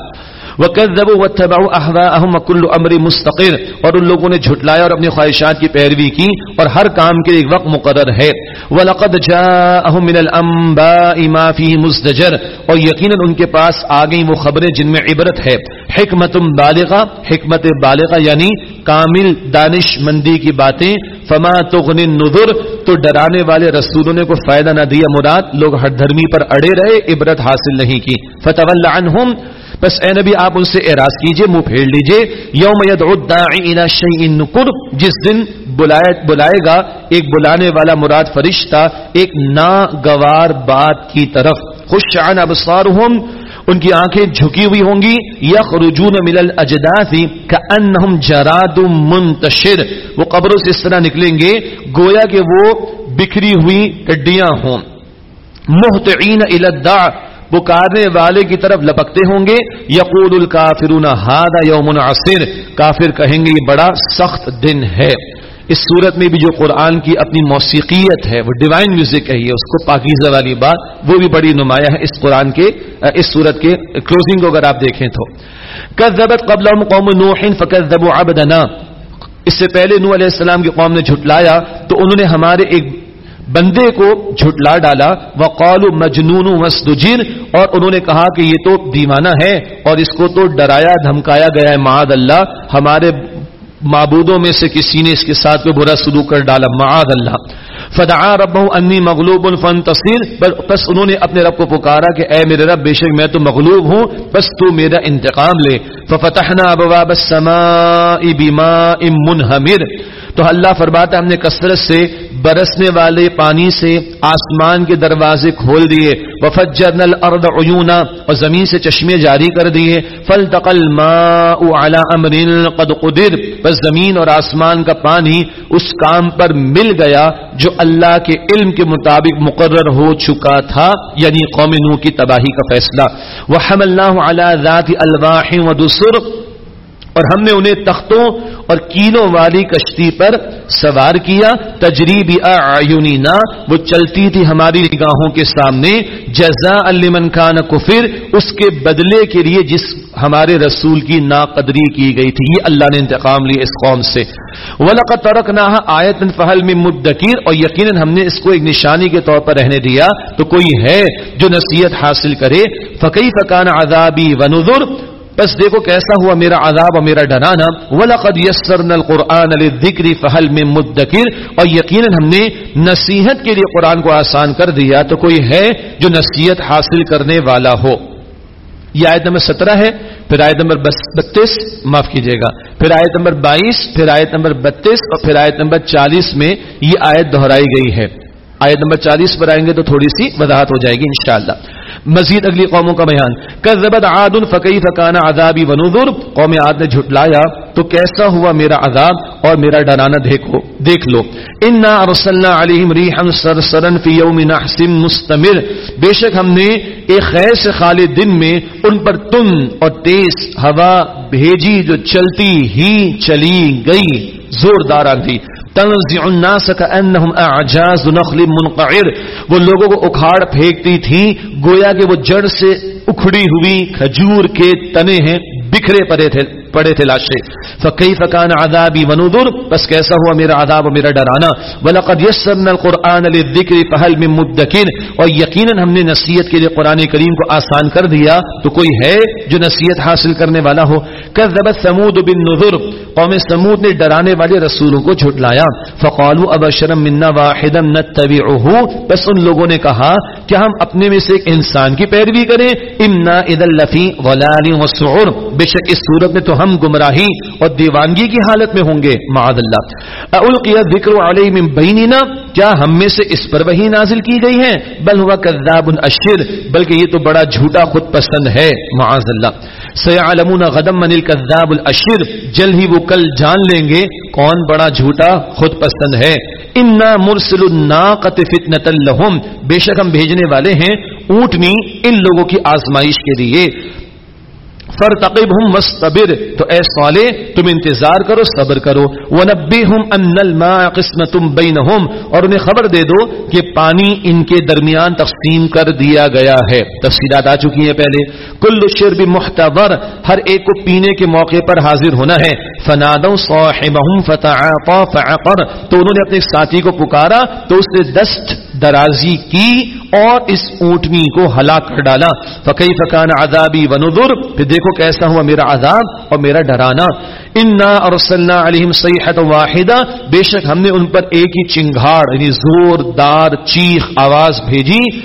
امر مستقر اور ان لوگوں نے جھٹلایا اور اپنی خواہشات کی پیروی کی اور ہر کام کے ایک وقت مقرر ہے۔ مزدجر اور یقیناً ان کے پاس آ گئی وہ خبریں جن میں عبرت ہے۔ حکمت بالغہ حکمت بالغہ یعنی کامل، دانش، مندی کی باتیں۔ فما تغنی نظر تو ڈرانے والے رسولوں نے کوئی فائدہ نہ دیا مراد، لوگ ہر دھرمی پر اڑے رہے، عبرت حاصل نہیں کی۔ فتح عنہم بس اے نبی، آپ ان سے اعراض کیجیے، منہ پھیر لیجیے۔ یوم نکر جس دن بلائے بلائے گا ایک بلانے والا مراد فرشتہ، ایک ناگوار بات کی طرف۔ خوش ابصارهم ان کی آنکھیں جھکی ہوئی ہوں گی۔ یا خرجون الاجداث کانہم جراد منتشر۔ وہ قبروں سے اس طرح نکلیں گے، گویا کہ وہ بکھری ہوئی ہڈیاں ہوں۔ محتعین الى الدع پکارنے والے کی طرف لپکتے ہوں گے۔ یقول الکافرون ہادا یوم عصر کافر کہیں گے، یہ بڑا سخت دن ہے۔ اس صورت میں بھی جو قرآن کی اپنی موسیقیت ہے، وہ ڈیوائن میوزک ہے اس کو پاکیزہ والی بات، وہ بھی بڑی نمایاں ہے۔ اس قرآن کے، اس صورت کے کلوزنگ کو اگر آپ دیکھیں تو۔ کذبت قبل قوم نوح فکذبوا عبدنا۔ اس سے پہلے نوح علیہ السلام کی قوم نے جھٹلایا تو انہوں نے ہمارے ایک بندے کو جھٹلا ڈالا وقال مجنون مسدجر اور انہوں نے کہا کہ یہ تو دیوانہ ہے اور اس کو تو ڈرایا، دھمکایا گیا ہے معاد اللہ، ہمارے معبودوں میں سے کسی نے اس کے ساتھ کوئی برا سلوک کر ڈالا معاد اللہ۔ فدعا رب انی مغلوب الفن تصیر بس انہوں نے اپنے رب کو پکارا کہ اے میرے رب، بے شک میں تو مغلوب ہوں بس تو میرا انتقام لے. ففتحنا ابواب السماء بماء منہمر. تو اللہ فرماتا ہم نے کثرت سے برسنے والے پانی سے آسمان کے دروازے کھول دیے. وفجرنا الارض عیونا، اور زمین سے چشمے جاری کر دیے. فلتقى الماء على امر قد قدر. بس زمین اور آسمان کا پانی اس کام پر مل گیا جو اللہ کے علم کے مطابق مقرر ہو چکا تھا یعنی قوم نو کی تباہی کا فیصلہ۔ وحملناه اللہ ذات الواح ودسر۔ اور ہم نے انہیں تختوں اور کینوں والی کشتی پر سوار کیا، تجریبی اعینینا وہ چلتی تھی ہماری نگاہوں کے سامنے جزا لمن کان کفر، اس کے بدلے کے لیے جس ہمارے رسول کی ناقدری کی گئی تھی، یہ اللہ نے انتقام لیا اس قوم سے۔ وَلَقَدْ تَرَكْنَاهَا آیَةً فَهَلْ مِن مُدَّكِرْ اور یقیناً ہم نے اس کو ایک نشانی کے طور پر رہنے دیا۔ تو کوئی ہے جو نصیحت حاصل کرے، فَكَيْفَ كَانَ عَذَابِي وَنُذُرْ بس دیکھو کیسا ہوا میرا عذاب اور میرا ڈرانا وَلَقَدْ يَسَّرْنَا الْقُرْآنَ لِلذِّكْرِ فَهَلْ مِن مُدَّكِرْ. اور یقیناً ہم نے نصیحت کے لیے قرآن کو آسان کر دیا تو کوئی ہے جو نصیحت حاصل کرنے والا ہو. یہ آیت نمبر سترہ ہے، پھر آیت نمبر بتیس، معاف کیجیے گا. پھر آیت نمبر بائیس، پھر آیت نمبر بتیس اور پھر آیت نمبر چالیس میں یہ آیت دہرائی گئی ہے۔ آیت نمبر چالیس پر آئیں گے تو تھوڑی سی وضاحت ہو جائے گی انشاءاللہ۔ مزید اگلی قوموں کا بیان۔ کذبت عاد فقی فکان عذابی ونذر قوم عاد نے جھٹلایا، تو کیسا ہوا میرا عذاب اور میرا ڈرانا دیکھو، دیکھ لو۔ انا ارسلنا علیہم ریحا سرسرا فی یوم نحس مستمر۔ بے شک ہم نے ایک خیر سے خالی دن میں ان پر تن اور تیز ہوا بھیجی جو چلتی ہی چلی گئی، زوردار تھی تنزع الناس کانہم اعجاز نخل منقعر۔ وہ لوگوں کو اکھاڑ پھینکتی تھی گویا کہ وہ جڑ سے اکھڑی ہوئی کھجور کے تنے ہیں، بکھرے پڑے تھے۔ پڑے تھے لاشے۔ فقی فکان عذابی ونودر بس کیسا ہوا میرا عذاب و میرا ڈرانا۔ ولقد یسرنا القرآن للذکر فهل من مدکر اور یقینا ہم نے نصیحت کے لیے قرآن کریم کو آسان کر دیا۔ تو کوئی ہے جو نصیحت حاصل کرنے والا ہو؟ کذبت ثمود بالنذر۔ قوم ثمود نے ڈرانے والے رسولوں کو جھٹلایا فقالوا ابشرا منا واحدا نتبعه۔ بس ان لوگوں نے کہا، کیا ہم اپنے میں سے ایک انسان کی پیروی کریں؟ امنا عید الفی غلال وسعر۔ بے شک اس صورت میں تو ہم گمراہی اور دیوانگی کی حالت میں ہوں گے، معاذ اللہ۔ القیہ ذکر علیہ من بیننا کیا ہم میں سے اس پر وہی نازل کی گئی ہے بل ہوا کذاب اشر بلکہ یہ تو بڑا جھوٹا خود پسند ہے، معاذ اللہ۔ سیعلمون غدم من الكذاب الاشر جل ہی وہ کل جان لیں گے کون بڑا جھوٹا خود پسند ہے۔ انا مرسل الناقت فتنۃ لهم۔ بے شک ہم بھیجنے والے ہیں۔ اونٹنی ان لوگوں کی آزمائش کے لیے۔ فرتقب ہم مستبر تو اے سوالے تم انتظار کرو، صبر کرو. وہ نبی ان قسم تم بین اور انہیں خبر دے دو کہ پانی ان کے درمیان تقسیم کر دیا گیا ہے۔ تفصیلات آ چکی ہیں پہلے۔ کل شرب محتبر ہر ایک کو پینے کے موقع پر حاضر ہونا ہے۔ فنادو صاحبہم فتعاطا فعقر۔ تو انہوں نے اپنے ساتھی کو پکارا، تو اس نے دست درازی کی اور اس اونٹنی کو ہلاک کر ڈالا۔ فقی فقان عذابی ونظر پھر دیکھو کیسا ہوا میرا عذاب اور میرا ڈرانا۔ انا اور علیہم صحیحت واحدہ بے شک ہم نے ان پر ایک ہی چنگھاڑ یعنی زور دار چیخ آواز بھیجی۔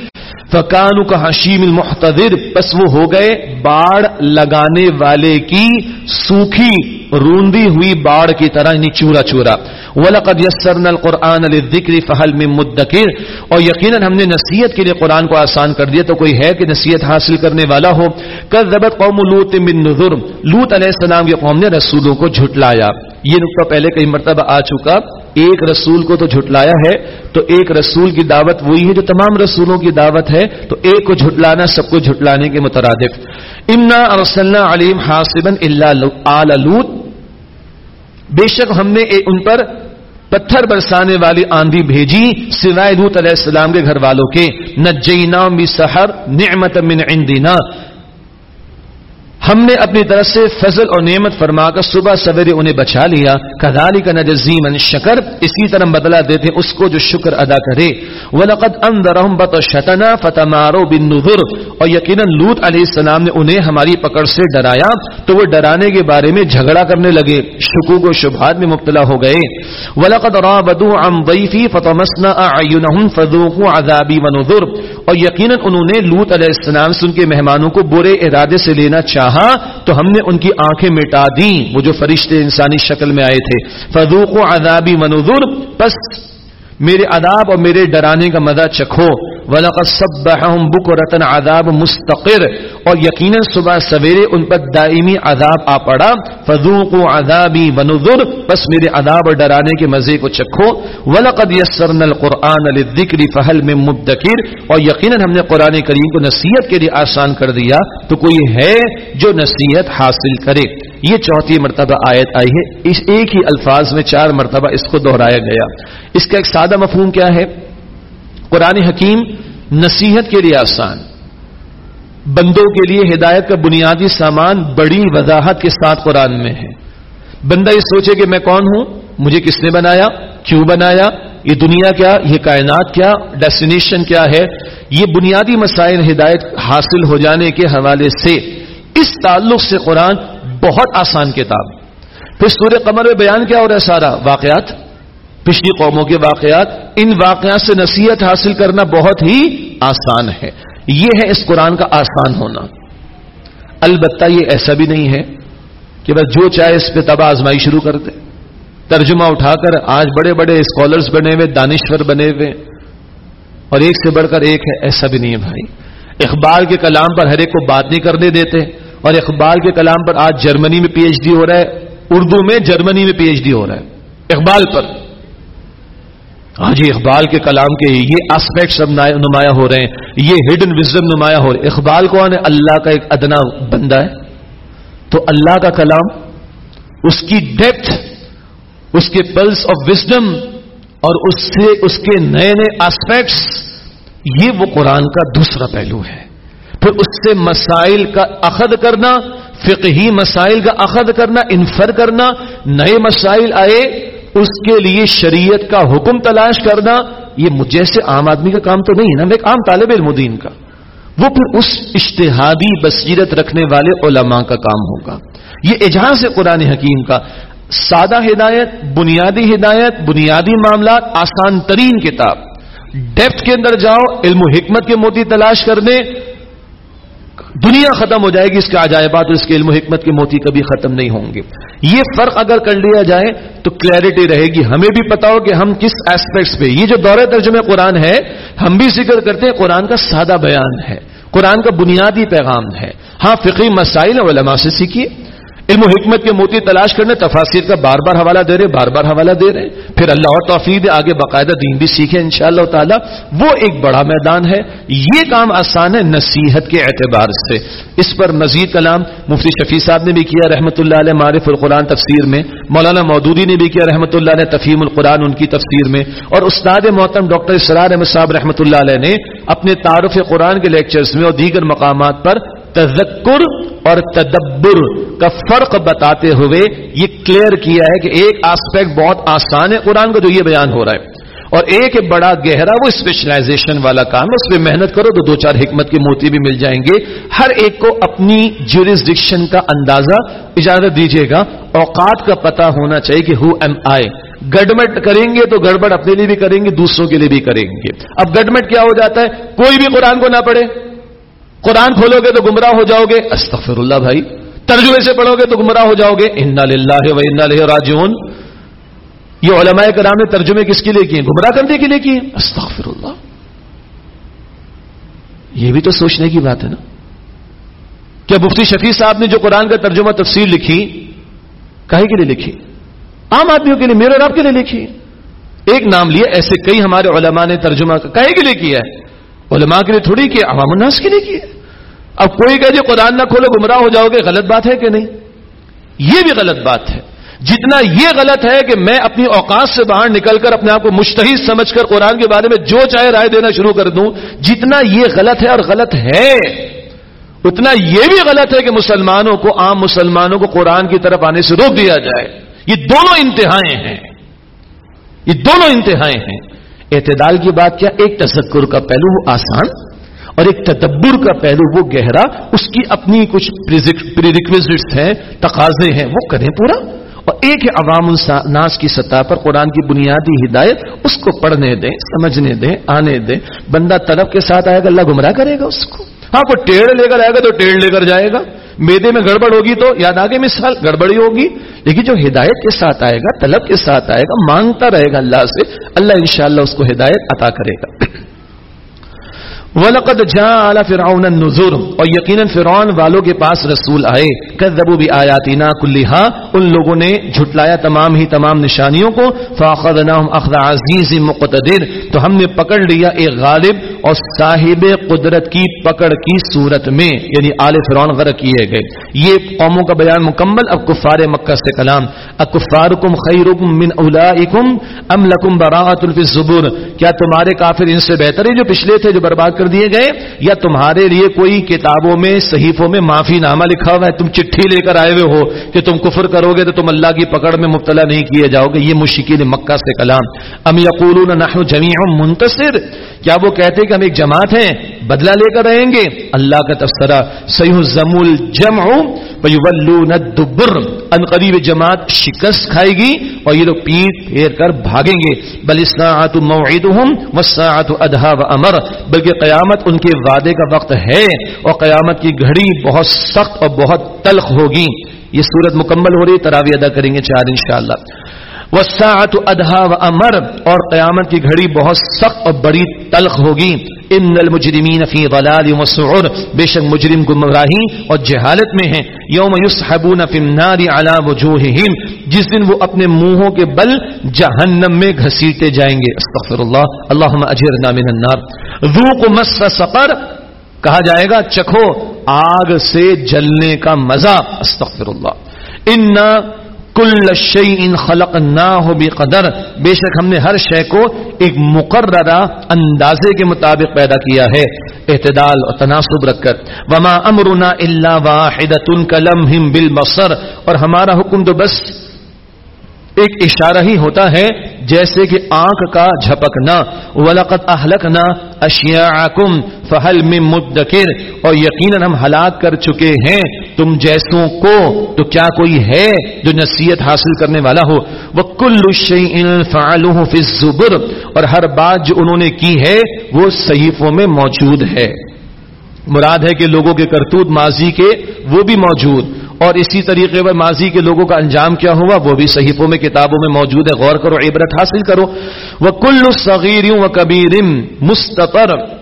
فکانو کا حشیم المحتدر پس وہ ہو گئے باڑ لگانے والے کی سوکھی، روندی ہوئی باڑ کی طرح یعنی چورا چورا۔ ولقد یسرنا القرآن للذکر فهل من مدکر اور یقینا ہم نے نصیحت کے لیے قرآن کو آسان کر دیا، تو کوئی ہے کہ نصیحت حاصل کرنے والا ہو؟ کذبت قوم لوط من نذر۔ لوط علیہ السلام کی قوم نے رسولوں کو جھٹلایا۔ یہ نقطہ پہلے کئی مرتبہ آ چکا۔ ایک رسول کو تو جھٹلایا ہے، تو ایک رسول کی دعوت وہی ہے جو تمام رسولوں کی دعوت ہے، تو ایک کو جھٹلانا، سب کو جھٹلانے کے مترادف۔ امنا ارسلنا علیم حاصبا الا لوط۔ بے شک ہم نے ان پر پتھر برسانے والی آندھی بھیجی، سوائے لوت علیہ السلام کے گھر والوں کے۔ نجینا بسحر نعمت من عندنا۔ ہم نے اپنی طرف سے فضل اور نعمت فرما کر صبح سویرے انہیں بچا لیا۔ کدالی کا نجزیم شکر۔ اسی طرح بدلا دیتے اس کو جو شکر ادا کرے۔ ولقد اندرہم بطشتنا فتمارو بالنذر۔ اور یقینا لوط علیہ السلام نے انہیں ہماری پکڑ سے ڈرایا۔ تو وہ ڈرانے کے بارے میں جھگڑا کرنے لگے۔ شکوک و شبہات میں مبتلا ہو گئے۔ ولقد رابدوا عن ضيفي فطمسنا اعينهم فذوقوا عذابي ونذر۔ اور یقینا انہوں نے لوط علیہ السلام سے ان کے مہمانوں کو برے ارادے سے لینا چاہا۔ تو ہم نے ان کی آنکھیں مٹا دی وہ جو فرشتے انسانی شکل میں آئے تھے۔ فضوق و ادابی منظور پس میرے عذاب اور میرے ڈرانے کا مزہ چکھو۔ وَلَقَدْ صَبَّحَهُمْ بُكُرَةً عَذَابٌ مستقر اور یقینا صبح سویرے ان پر دائمی عذاب آ پڑا۔ فَذُوقُوا عَذَابِي وَنُذُرْ، بس میرے عذاب اور ڈرانے کے مزے کو چکھو۔ وَلَقَدْ يَسَّرْنَا الْقُرْآنَ لِلذِّكْرِ فَهَلْ مِن مُدَّكِرْ اور یقینا ہم نے قرآن کریم کو نصیحت کے لیے آسان کر دیا۔ تو کوئی ہے جو نصیحت حاصل کرے۔ یہ چوتھی مرتبہ آیت آئی ہے۔ اس ایک ہی الفاظ میں چار مرتبہ اس کو دہرایا گیا۔ اس کا ایک سادہ مفہوم کیا ہے؟ قرآن حکیم نصیحت کے لیے آسان، بندوں کے لیے ہدایت کا بنیادی سامان بڑی وضاحت کے ساتھ قرآن میں ہے۔ بندہ یہ سوچے کہ میں کون ہوں، مجھے کس نے بنایا، کیوں بنایا، یہ دنیا کیا، یہ کائنات کیا، ڈیسٹینیشن کیا ہے، یہ بنیادی مسائل ہدایت حاصل ہو جانے کے حوالے سے اس تعلق سے قرآن بہت آسان کتاب۔ پھر سورہ قمر میں بیان کیا ہو رہا ہے سارا واقعات؟ پچھلی قوموں کے واقعات، ان واقعات سے نصیحت حاصل کرنا بہت ہی آسان ہے۔ یہ ہے اس قرآن کا آسان ہونا۔ البتہ یہ ایسا بھی نہیں ہے کہ بس جو چاہے اس پہ تباہ آزمائی شروع کر دے۔ ترجمہ اٹھا کر آج بڑے بڑے اسکالرس بنے ہوئے، دانشور بنے ہوئے۔ اور ایک سے بڑھ کر ایک ہے، ایسا بھی نہیں ہے بھائی۔ اقبال کے کلام پر ہر ایک کو بات نہیں کرنے دیتے۔ اور اقبال کے کلام پر آج جرمنی میں پی ایچ ڈی ہو رہا ہے، اردو میں جرمنی میں پی ایچ ڈی ہو رہا ہے۔ اقبال پر۔ ہاں جی اقبال کے کلام کے یہ آسپیکٹ سب نمایاں ہو رہے ہیں۔ یہ ہڈن وزڈم نمایاں ہو رہے ہیں۔ اقبال کون ہے؟ اللہ کا ایک ادنا بندہ ہے۔ تو اللہ کا کلام، اس کی ڈیپتھ اس کے پلس آف وزڈم اور اس سے اس کے نئے نئے آسپیکٹس یہ وہ قرآن کا دوسرا پہلو ہے۔ پھر اس سے مسائل کا اخذ کرنا، فقہی مسائل کا اخذ کرنا، انفر کرنا، نئے مسائل آئے اس کے لیے شریعت کا حکم تلاش کرنا یہ مجھے سے عام آدمی کا کام تو نہیں ہے نا میں ایک عام طالب علم کا۔ وہ پھر اس اشتہادی بصیرت رکھنے والے علماء کا کام ہوگا۔ یہ اجہاز ہے قرآن حکیم کا سادہ ہدایت، بنیادی ہدایت، بنیادی معاملات، آسان ترین کتاب۔ ڈیپتھ کے اندر جاؤ، علم و حکمت کے موتی تلاش کرنے، دنیا ختم ہو جائے گی، اس کے عجائبات اور اس کے علم و حکمت کے موتی کبھی ختم نہیں ہوں گے۔ یہ فرق اگر کر لیا جائے تو کلیئرٹی رہے گی۔ ہمیں بھی پتا ہو کہ ہم کس ایسپیکٹس پہ۔ یہ جو دورے ترجمہ قرآن ہے، ہم بھی ذکر کرتے ہیں قرآن کا سادہ بیان ہے۔ قرآن کا بنیادی پیغام ہے۔ ہاں فقی مسائل علماء سے سیکھیے۔ علم و حکمت کے موتی تلاش کرنے تفاصیر کا بار بار حوالہ دے رہے، بار بار حوالہ دے رہے۔ پھر اللہ اور توفیق آگے باقاعدہ دین بھی سیکھے ان شاء اللہ تعالیٰ۔ وہ ایک بڑا میدان ہے۔ یہ کام آسان ہے نصیحت کے اعتبار سے۔ اس پر مزید کلام مفتی شفیع صاحب نے بھی کیا رحمۃ اللہ علیہ معرف القرآن تفسیر میں۔ مولانا مودودی نے بھی کیا رحمۃ اللہ علیہ تفیم القرآن ان کی تفسیر میں۔ اور استاد محتم ڈاکٹر اسرار احمد صاحب رحمۃ اللہ علیہ نے اپنے تعارف قرآن کے لیکچرز میں اور دیگر مقامات پر تذکر اور تدبر کا فرق بتاتے ہوئے یہ کلیئر کیا ہے کہ ایک آسپیکٹ بہت آسان ہے قرآن کا جو یہ بیان ہو رہا ہے۔ اور ایک بڑا گہرا، وہ اسپیشلائزیشن والا کام ہے، اس پہ محنت کرو تو دو چار حکمت کے موتی بھی مل جائیں گے۔ ہر ایک کو اپنی جورسڈکشن کا اندازہ اجازت دیجیے گا۔ اوقات کا پتہ ہونا چاہیے کہ ہو ایم آئی گڈمٹ کریں گے تو گڑبڑ اپنے لیے بھی کریں گے، دوسروں کے لیے بھی کریں گے۔ اب گڈمٹ کیا ہو جاتا ہے؟ کوئی بھی قرآن کو نہ پڑھے۔ قرآن کھولو گے تو گمراہ ہو جاؤ گے۔ استغفر اللہ بھائی۔ ترجمے سے پڑھو گے تو گمراہ ہو جاؤ گے۔ ان و ان راجون یہ علماء کرام نے ترجمے کس کے لیے کیے؟ گمراہ کرنے کے لیے کیے۔ استغفر اللہ یہ بھی تو سوچنے کی بات ہے نا۔ کیا مفتی شفیع صاحب نے جو قرآن کا ترجمہ تفصیل لکھی کہیں کے لیے لکھی؟ عام آدمیوں کے لیے، میرے اور آپ کے لیے لکھی۔ ایک نام لیے ایسے کئی ہمارے علماء نے ترجمہ کہیں کے لیے کیا ہے۔ علماء کے لیے تھوڑی کیا عوام الناس کے لیے کیا اب کوئی کہ جو جی قرآن نہ کھولو، گمراہ ہو جاؤ گے، غلط بات ہے کہ نہیں؟ یہ بھی غلط بات ہے۔ جتنا یہ غلط ہے کہ میں اپنی اوقات سے باہر نکل کر اپنے آپ کو مشتحد سمجھ کر قرآن کے بارے میں جو چاہے رائے دینا شروع کر دوں، جتنا یہ غلط ہے اور غلط ہے، اتنا یہ بھی غلط ہے کہ مسلمانوں کو، عام مسلمانوں کو قرآن کی طرف آنے سے روک دیا جائے۔ یہ دونوں انتہائیں ہیں۔ یہ دونوں انتہائیں ہیں۔ اعتدال کی بات کیا، ایک تذکر کا پہلو وہ آسان اور ایک تدبر کا پہلو وہ گہرا، اس کی اپنی کچھ ہیں، تقاضے ہیں، وہ کریں پورا اور ایک عوام الناس کی سطح پر قرآن کی بنیادی ہدایت، اس کو پڑھنے دیں، سمجھنے دیں، آنے دیں، بندہ طلب کے ساتھ آئے گا، اللہ گمراہ کرے گا اس کو۔ ہاں کوئی ٹیڑھ لے کر آئے گا تو ٹیڑھ لے کر جائے گا۔ میدے میں گڑبڑ ہوگی تو یاد آگے مثال، گڑبڑی ہوگی۔ لیکن جو ہدایت کے ساتھ آئے گا، طلب کے ساتھ آئے گا، مانگتا رہے گا اللہ سے، اللہ انشاءاللہ اس کو ہدایت عطا کرے گا۔ ولقد جاء فرعون اور یقینا فرعون والوں کے پاس رسول آئے۔ كذبوا بآياتنا كلها۔ ان لوگوں نے جھٹلایا تمام ہی تمام نشانیوں کو۔ فاخذناهم اخذ عزیز مقتدر۔ تو ہم نے پکڑ لیا ایک غالب اور صاحب قدرت کی پکڑ کی صورت میں یعنی آل فرعون غرق کیے گئے۔ یہ قوموں کا بیان مکمل، اب کفار مکہ سے کلام۔ اکفارکم خیرکم من اولئکم ام لکم براءۃ فی الزبور۔ کیا تمہارے کافر ان سے بہتر ہے جو پچھلے تھے جو برباد کر کر دیے گئے؟ یا تمہارے لیے کوئی کتابوں میں، صحیفوں میں معافی نامہ لکھا ہوا ہے؟ تم چٹھی لے کر آئے ہوئے ہو کہ تم کفر کرو گے تو تم اللہ کی پکڑ میں مبتلا نہیں کیے جاؤ گے۔ یہ مشکل مکہ سے کلام۔ ام یقولون نحن جمیع منتصر۔ کیا وہ کہتے کہ ہم ایک جماعت ہیں، بدلہ لے کر رہیں گے۔ اللہ کا تفسرہ سیح زمول جمع الدبر۔ ان قریب جماعت شکست کھائے گی اور یہ لوگ پیٹ پھیر کر بھاگیں گے۔ بل اسناعت موعدہم والساعت ادھا و امر۔ بلکہ قیامت ان کے وعدے کا وقت ہے اور قیامت کی گھڑی بہت سخت اور بہت تلخ ہوگی۔ یہ صورت مکمل ہو رہی تراوی ادا کریں گے چار انشاءاللہ۔ وساعت ادھا و امر اور قیامت کی گھڑی بہت سخت اور بڑی تلخ ہوگی۔ ان المجرمین فی ضلال وسعر۔ بے شک مجرم گمراہی اور جہالت میں ہیں۔ یوم یسحبون فی النار علی وجوہہم جس دن وہ اپنے منہوں کے بل جہنم میں گھسیٹے جائیں گے۔ استغفر اللہ۔ اللهم اجرنا من النار۔ ذوق مس سقر۔ کہا جائے گا، چکھو آگ سے جلنے کا مزہ۔ استغفر اللہ۔ ان کل شعی ان خلق نہ ہو بھی قدر بے شک ہم نے ہر شے کو ایک مقررہ اندازے کے مطابق پیدا کیا ہے۔ اعتدال اور تناسب رکھ کر۔ وما امرنا اللہ واحد کلم بالبصر۔ اور ہمارا حکم تو بس ایک اشارہ ہی ہوتا ہے جیسے کہ آنکھ کا جھپکنا ولقت اہلکنا اشیاءکم فہل میں مدکر اور یقیناً ہم ہلاک کر چکے ہیں، تم جیسوں کو، تو کیا کوئی ہے جو نصیحت حاصل کرنے والا ہو؟ وہ کل فی الزبر۔ اور ہر بات جو انہوں نے کی ہے، وہ صحیفوں میں موجود ہے۔ مراد ہے کہ لوگوں کے کرتوت ماضی کے وہ بھی موجود۔ اور اسی طریقے پر ماضی کے لوگوں کا انجام کیا ہوا، وہ بھی صحیفوں میں، کتابوں میں موجود ہے۔ غور کرو، عبرت حاصل کرو۔ وہ کل صغیر و مستطر۔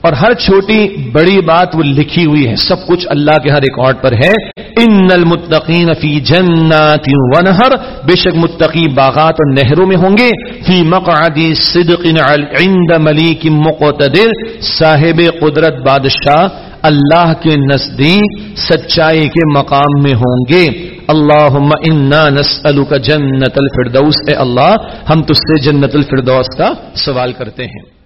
اور ہر چھوٹی بڑی بات وہ لکھی ہوئی ہے۔ سب کچھ اللہ کے ہر ریکارڈ پر ہے۔ ان المتقین فی جنات ونہر بے شک متقی باغات اور نہروں میں ہوں گے۔ فی مقعد صدق عند ملیک مقتدر۔ صاحب قدرت بادشاہ اللہ کے نزدیک سچائی کے مقام میں ہوں گے۔ اللہ انا کا جنت الفردوس۔ اے اللہ، ہم تج سے جنت الفردوس کا سوال کرتے ہیں۔